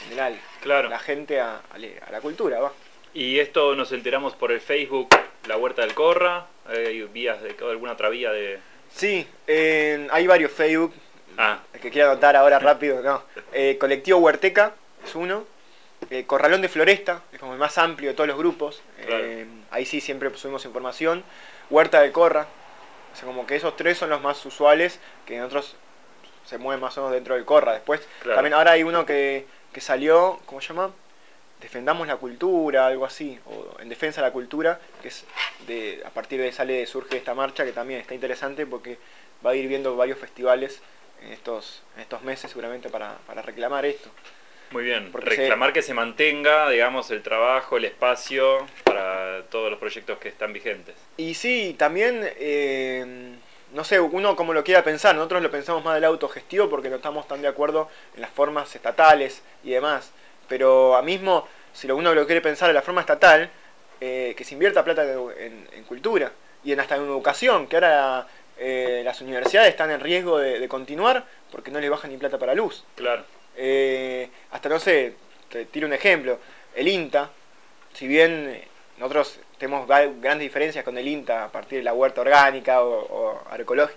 en general Claro. la gente a, a la cultura, va. Y esto nos enteramos por el Facebook, La Huerta del Corra. ¿Hay vías de alguna otra vía de.? Sí, eh, hay varios Facebook. Ah. El que quiera anotar ahora rápido, no. Eh, Colectivo Huerteca es uno. Eh, Corralón de Floresta, es como el más amplio de todos los grupos. Claro. Eh, ahí sí siempre subimos información. Huerta del Corra. O sea, como que esos tres son los más usuales, que en otros se mueven más o menos dentro del Corra. Después, Claro. también ahora hay uno que, que salió, ¿cómo se llama? Defendamos la cultura, algo así, o en defensa de la cultura, que es de, a partir de sale, surge esta marcha que también está interesante porque va a ir viendo varios festivales en estos, en estos meses seguramente para, para reclamar esto. Muy bien. Porque se- Reclamar que se mantenga, digamos, el trabajo, el espacio para todos los proyectos que están vigentes. Y sí, también, eh, no sé, uno como lo quiera pensar, nosotros lo pensamos más del autogestivo porque no estamos tan de acuerdo en las formas estatales y demás. Pero a mismo, si uno lo quiere pensar de la forma estatal, eh, que se invierta plata en, en- en cultura y en hasta en educación, que ahora eh, las universidades están en riesgo de, de continuar porque no les bajan ni plata para luz. Claro. Eh, hasta no sé, te tiro un ejemplo, el INTA, si bien nosotros tenemos grandes diferencias con el INTA a partir de la huerta orgánica o, o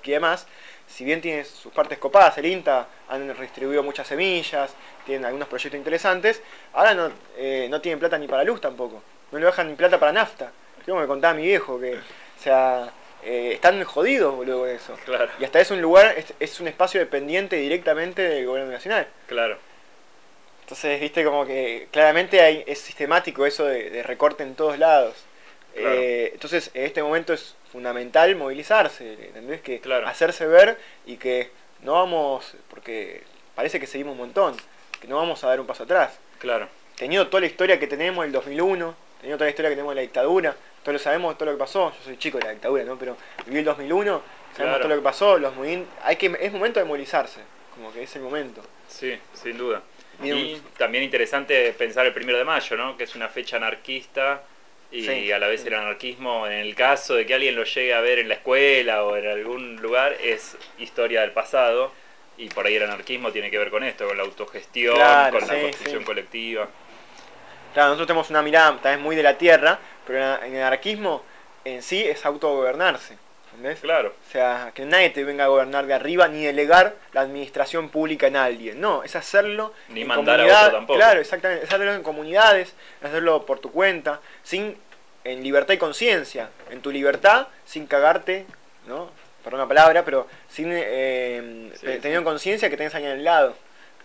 y demás. Si bien tiene sus partes copadas, el INTA han redistribuido muchas semillas, tienen algunos proyectos interesantes, ahora no, eh, no tienen plata ni para luz tampoco, no le bajan ni plata para nafta. Como me contaba mi viejo, que, sea, eh, están jodidos boludo con eso. Claro. Y hasta es un lugar, es, es un espacio dependiente directamente del gobierno nacional. Claro. Entonces, viste, como que claramente hay, es sistemático eso de, de recorte en todos lados. Claro. Eh, entonces, en este momento es fundamental movilizarse, ¿entendés? Que Claro. hacerse ver y que no vamos, porque parece que seguimos un montón, que no vamos a dar un paso atrás. Claro. Teniendo toda la historia que tenemos del 2001, teniendo toda la historia que tenemos de la dictadura, todos lo sabemos, todo lo que pasó, yo soy chico de la dictadura, ¿no? Pero viví el 2001, sabemos Claro. todo lo que pasó, los movimientos, hay que, es momento de movilizarse, como que es el momento. Sí, sin duda. Bien. Y también interesante pensar el primero de mayo, ¿no? Que es una fecha anarquista y Sí. a la vez el anarquismo, en el caso de que alguien lo llegue a ver en la escuela o en algún lugar, es historia del pasado. Y por ahí el anarquismo tiene que ver con esto, con la autogestión, Claro, con la sí, construcción sí. colectiva. Claro, nosotros tenemos una mirada también muy de la tierra, pero en el anarquismo en sí es autogobernarse. ¿Entendés? Claro. O sea, que nadie te venga a gobernar de arriba ni delegar la administración pública en alguien. No, es hacerlo Ni en mandar a otro tampoco. Claro, exactamente. Es hacerlo en comunidades, hacerlo por tu cuenta, sin en libertad y conciencia. En tu libertad, sin cagarte, ¿no? Perdón la palabra, pero sin eh, Sí, te- sí. teniendo conciencia que tenés a alguien al lado.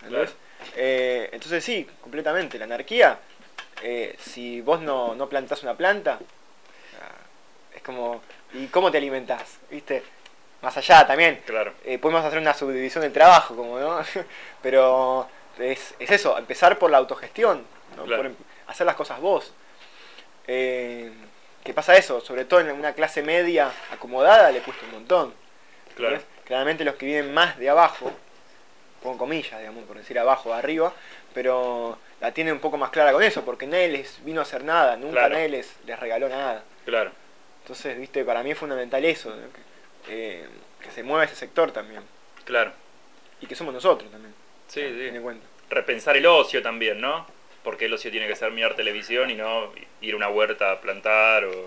¿entendés? Eh, entonces sí, completamente. La anarquía, eh, si vos no, no plantás una planta, ah, es como... ¿Y cómo te alimentás? ¿Viste? Más allá también. Claro. Eh, podemos hacer una subdivisión del trabajo, como no. Pero es, es eso, empezar por la autogestión, ¿no? Claro. por hacer las cosas vos. Eh, ¿Qué pasa eso? Sobre todo en una clase media acomodada le cuesta un montón. Claro. Claramente los que viven más de abajo, con comillas, digamos, por decir abajo o arriba, pero la tienen un poco más clara con eso, porque nadie les vino a hacer nada, nunca Claro. nadie les, les regaló nada. Claro. Entonces, viste, para mí es fundamental eso, eh, que se mueva ese sector también. Claro. Y que somos nosotros también. Sí, sí. cuenta. Repensar el ocio también, ¿no? Porque el ocio tiene que ser mirar televisión y no ir a una huerta a plantar o...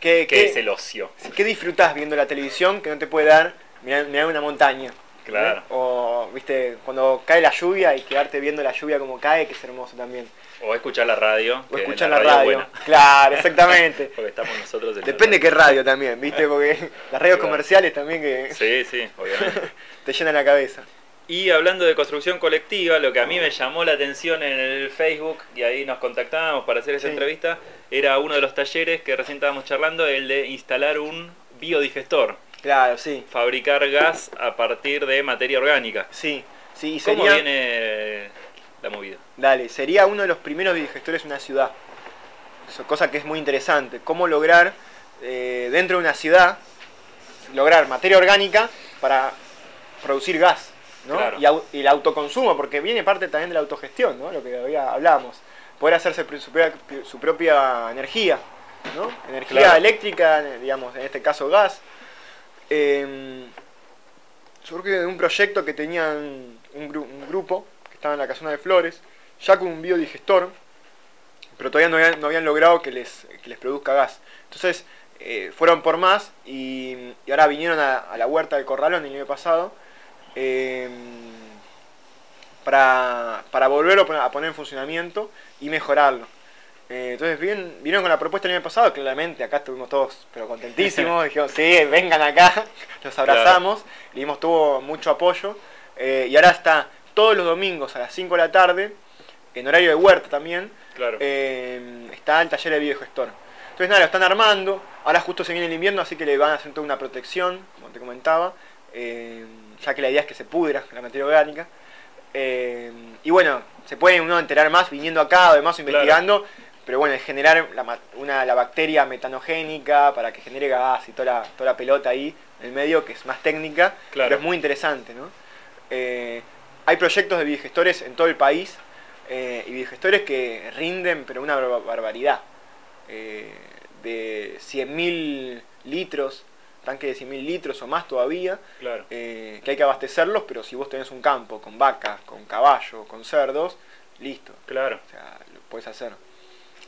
¿Qué, ¿Qué es el ocio? ¿Qué disfrutás viendo la televisión que no te puede dar mirar, mirar una montaña? Claro. ¿Eh? O, viste, cuando cae la lluvia y quedarte viendo la lluvia como cae, que es hermoso también. O escuchar la radio. O escuchar la la radio. Claro, exactamente. Porque estamos nosotros en Depende qué radio también, viste, porque las radios Claro. comerciales también que Sí, sí, obviamente. te llenan la cabeza. Y hablando de construcción colectiva, lo que a mí me llamó la atención en el Facebook, y ahí nos contactábamos para hacer esa Sí. entrevista, era uno de los talleres que recién estábamos charlando, el de instalar un biodigestor. Claro, sí. Fabricar gas a partir de materia orgánica. Sí, sí, y ¿Cómo sería, viene la movida? dale, sería uno de los primeros digestores de una ciudad. Eso, cosa que es muy interesante. Cómo lograr eh, dentro de una ciudad lograr materia orgánica para producir gas, ¿no? Claro. Y, au- y el autoconsumo, porque viene parte también de la autogestión, ¿no? Lo que había, hablábamos. Poder hacerse su propia, su propia energía, ¿no? Energía Claro. eléctrica, digamos, en este caso gas. Eh, yo de un proyecto que tenían un, gru- un grupo que estaba en la casona de Flores, ya con un biodigestor, pero todavía no habían, logrado que les, que les produzca gas. Entonces eh, fueron por más y, ahora vinieron a, la huerta del Corralón el año pasado eh, para, para poner- a poner en funcionamiento y mejorarlo. Eh, entonces vinieron, vinieron con la propuesta el año pasado, claramente acá estuvimos todos pero contentísimos, dijimos, sí, vengan acá, los abrazamos, le dimos tuvo mucho apoyo eh, y ahora está todos los domingos a las 5 de la tarde, en horario de huerta también, Claro. eh, está el taller de biogestor. Entonces nada, lo están armando, ahora justo se viene el invierno, así que le van a hacer toda una protección, como te comentaba, ya que la idea es que se pudra la materia orgánica. Y bueno, se puede uno enterar más viniendo acá, además Claro. Pero bueno, es generar la, una, la bacteria metanogénica para que genere gas y toda la, toda la pelota ahí en el medio, que es más técnica, Claro. pero es muy interesante, ¿no? Eh, hay proyectos de biodigestores en todo el país eh, y biodigestores que rinden, pero una bar- barbaridad. Eh, de 100.000 litros, tanque de 100.000 litros o más todavía, Claro. eh, que hay que abastecerlos, pero si vos tenés un campo con vacas, con caballo, con cerdos, listo. Claro. O sea, lo puedes hacer.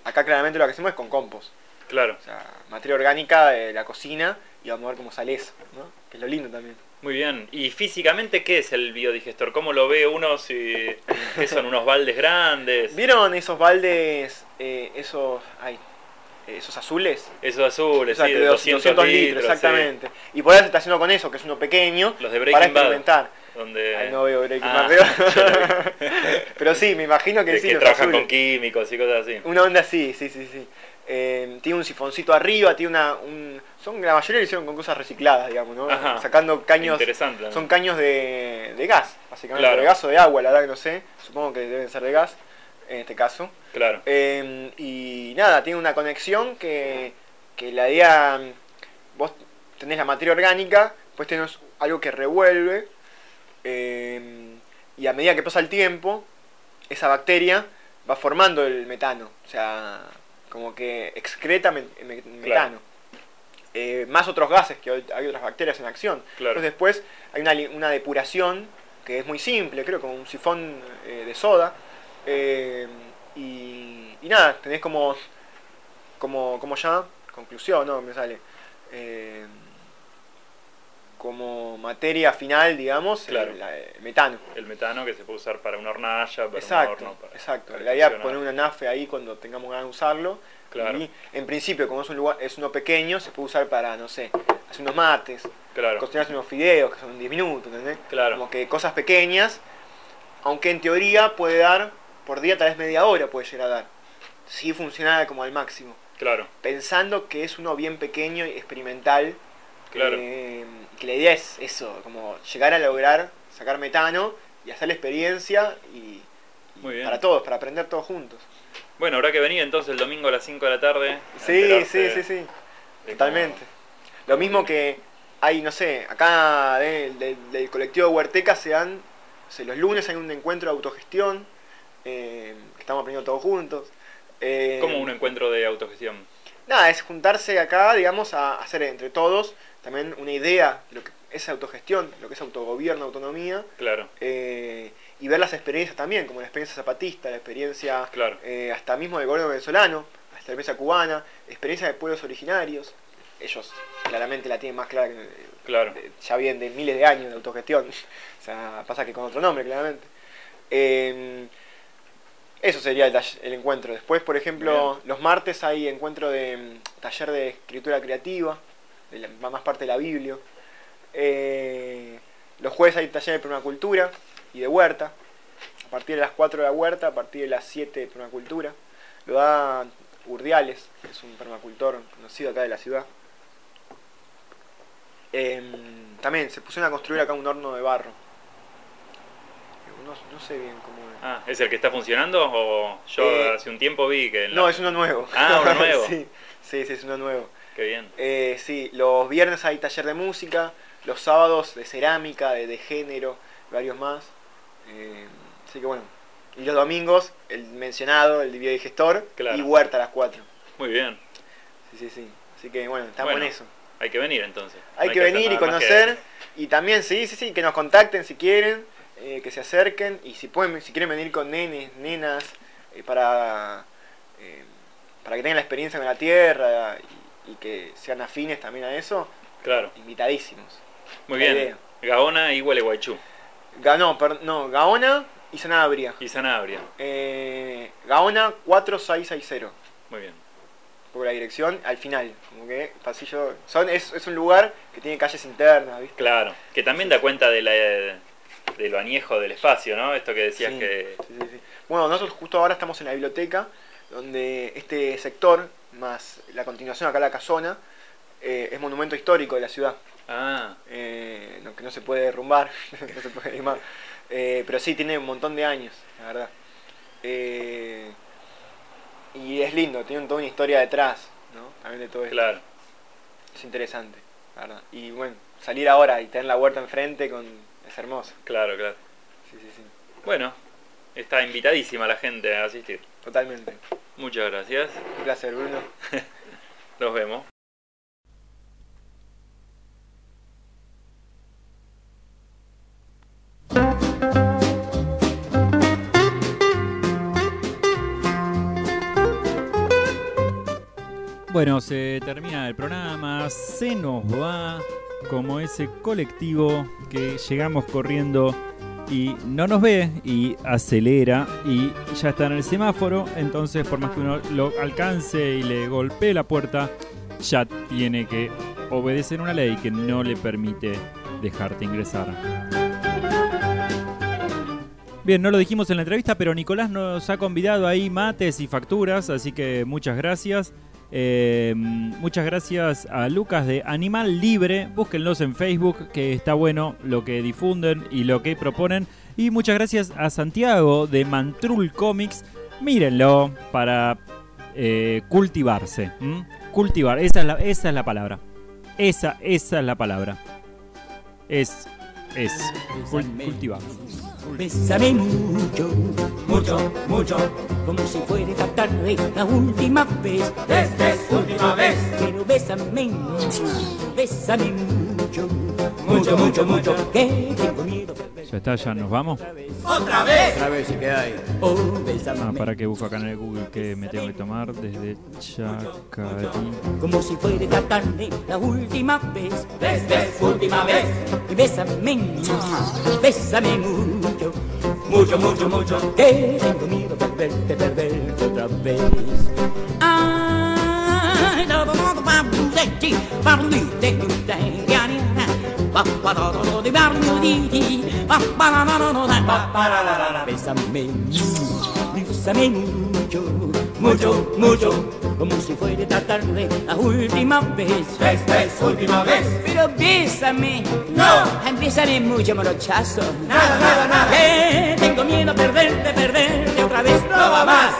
Acá claramente lo que hacemos es con compost. Claro. O sea, materia orgánica de la cocina y vamos a ver cómo sale eso, ¿no? Que es lo lindo también. Muy bien. ¿Y físicamente qué es el biodigestor? ¿Cómo lo ve uno? Si ¿qué son unos baldes grandes. ¿Vieron esos baldes, eh, esos, ay, esos azules? Esos azules, O sea, sí, de de 200, 200 litros, litros, exactamente. Y por eso se está haciendo con eso, que es uno pequeño, Los de para Bad. Donde... Ay, no veo Breaking Ah, Bad, pero... sí, me imagino que De sí, que los trabajan azules. con químicos y cosas así. Una onda así, sí, sí, sí. Eh, tiene un sifoncito arriba, tiene una... Un, son, la mayoría lo hicieron con cosas recicladas, digamos, ¿no? Ajá. Sacando caños... Interesante, ¿no? Son caños de, de gas, básicamente. Claro. De gas o de agua, la verdad que no sé. Supongo que deben ser de gas, en este caso. Claro. Eh, y nada, tiene una conexión que, que la idea, vos tenés la materia orgánica, pues tenés algo que revuelve, eh, y a medida que pasa el tiempo, esa bacteria va formando el metano, o sea, como que excreta me- me- metano. Eh, más otros gases, que hay otras bacterias en acción. Claro. Entonces después hay una, depuración que es muy simple, creo, como un sifón eh, de soda. Eh, y, y nada, tenés como, como, ¿cómo llama? Conclusión, ¿no? Me sale. Como materia final, digamos, Claro. el, la- el metano. El metano que se puede usar para una hornalla, para Exacto, un horno. Para, exacto. para La idea es poner una nafe ahí cuando tengamos ganas de usarlo. Claro. Y en principio, como es un lugar, es uno pequeño, se puede usar para, no sé, hacer unos mates, Claro. cocinar unos fideos, que son 10 minutos, ¿entendés? Claro. Como que cosas pequeñas, aunque en teoría puede dar, por día tal vez media hora puede llegar a dar. Si funcionara como al máximo. Claro. Pensando que es uno bien pequeño y experimental. Claro. eh, que la idea es eso, como llegar a lograr sacar metano y hacer la experiencia y, Muy bien. para todos, para aprender todos juntos. Bueno, habrá que venir entonces el domingo a las 5 de la tarde. Sí, sí, sí, sí. Totalmente. Lo mismo que hay, no sé, acá de- de- del colectivo Huerteca se dan, sé, los lunes hay un encuentro de autogestión, eh, que estamos aprendiendo todos juntos. Eh, Como un encuentro de autogestión. Nada, es juntarse acá, digamos, a hacer entre todos también una idea de lo que es autogestión, lo que es autogobierno, autonomía, Claro. eh, y ver las experiencias también, como la experiencia zapatista, la experiencia Claro. eh, hasta mismo del gobierno venezolano, hasta la experiencia cubana, experiencia de pueblos originarios. Ellos claramente la tienen más clara que Claro. de- ya vienen de miles de años de autogestión. o sea, pasa que con otro nombre, claramente. Eh, eso sería el, el encuentro. Después, por ejemplo, los martes hay encuentro de mm, taller de escritura creativa, de la, va más parte de la Biblia. Eh, los jueves hay taller de permacultura y de huerta. A partir de las 4 de la huerta, a partir de las 7 de permacultura. Lo da Urdiales, que es un permacultor conocido acá de la ciudad. Em, también se pusieron a construir acá un horno de barro. No, no sé bien cómo es. Ah, ¿es el que está funcionando o yo Eh, hace un tiempo vi que... en la- No, es uno nuevo. Ah, uno nuevo. sí, sí, sí, es uno nuevo. Qué bien. Eh, sí, los viernes hay taller de música, los sábados de cerámica, de, de género, varios más. Eh, así que bueno. Y los domingos, el mencionado, el biodigestor, Claro. y huerta a las 4. Muy bien. Sí, sí, sí. Así que bueno, estamos Bueno, en eso. Hay que venir entonces. Hay No que venir y que- conocer. Y también, sí, sí, sí, que nos contacten si quieren, eh, que se acerquen. Y si pueden, si quieren venir con nenes, nenas, eh, para, eh, para que tengan la experiencia con la tierra y, que sean afines también a eso, Claro. invitadísimos. Muy bien. idea. Gaona y Gualeguaychú. Ga- no, no, Gaona y Sanabria. Y Sanabria. Eh, Gaona 4660. Muy bien. Por la dirección al final. Como que pasillo. Son, es, es un lugar que tiene calles internas, ¿viste? Claro. Que también da cuenta de, la, de lo añejo del espacio, ¿no? Esto que decías Sí, que... sí, sí, sí. Bueno, nosotros justo ahora estamos en la biblioteca, donde este sector, más la continuación acá la casona, eh, es monumento histórico de la ciudad. Ah, Eh, no, que no se puede derrumbar, no se puede quemar. Eh, pero sí, tiene un montón de años, la verdad. Eh, y es lindo, tiene toda una historia detrás, ¿no? También de todo esto. claro. Es interesante, la verdad. Y bueno, salir ahora y tener la huerta enfrente con es hermoso. Claro, claro. Sí, sí, sí. Bueno, está invitadísima la gente a asistir. Totalmente. Muchas gracias. Un placer, Bruno. Nos vemos. Bueno, se termina el programa, se nos va como ese colectivo que llegamos corriendo y no nos ve y acelera y ya está en el semáforo, entonces por más que uno lo alcance y le golpee la puerta, ya tiene que obedecer una ley que no le permite dejarte ingresar. Bien, no lo dijimos en la entrevista, pero Nicolás nos ha convidado ahí mates y facturas, así que muchas gracias. Eh, muchas gracias a Lucas de Animal Libre. Búsquenlos en Facebook, que está bueno lo que difunden y lo que proponen. Y muchas gracias a Santiago de Mantrul Comics. Mírenlo para eh, cultivarse. Cultivar, esa es, la, esa es la palabra. Esa, esa es la palabra. Es, es, cultivar. Bésame mucho, mucho, mucho, como si fuera esta tarde la última vez. Esta es última vez. Pero bésame, bésame mucho, mucho, mucho, mucho, que tengo miedo. Ya está, ya nos vamos. ¡Otra vez! Otra vez, ¿y qué hay? Oh, Ah, para que busco acá en el Google que me tengo que tomar desde Chacarí. Como si fuera esta tarde la última vez. Esta es última vez. Y bésame, bésame mucho, mucho, mucho, mucho, que tengo miedo de perderte, perderte otra vez. Ay, Bésame, bésame mucho, mucho, mucho, como si fuera esta tarde la última vez. Esta es última vez. Pero bésame, No. bésame mucho, morochazo. Nada, nada, nada. Que tengo miedo a perderte, perderte otra vez. No va más.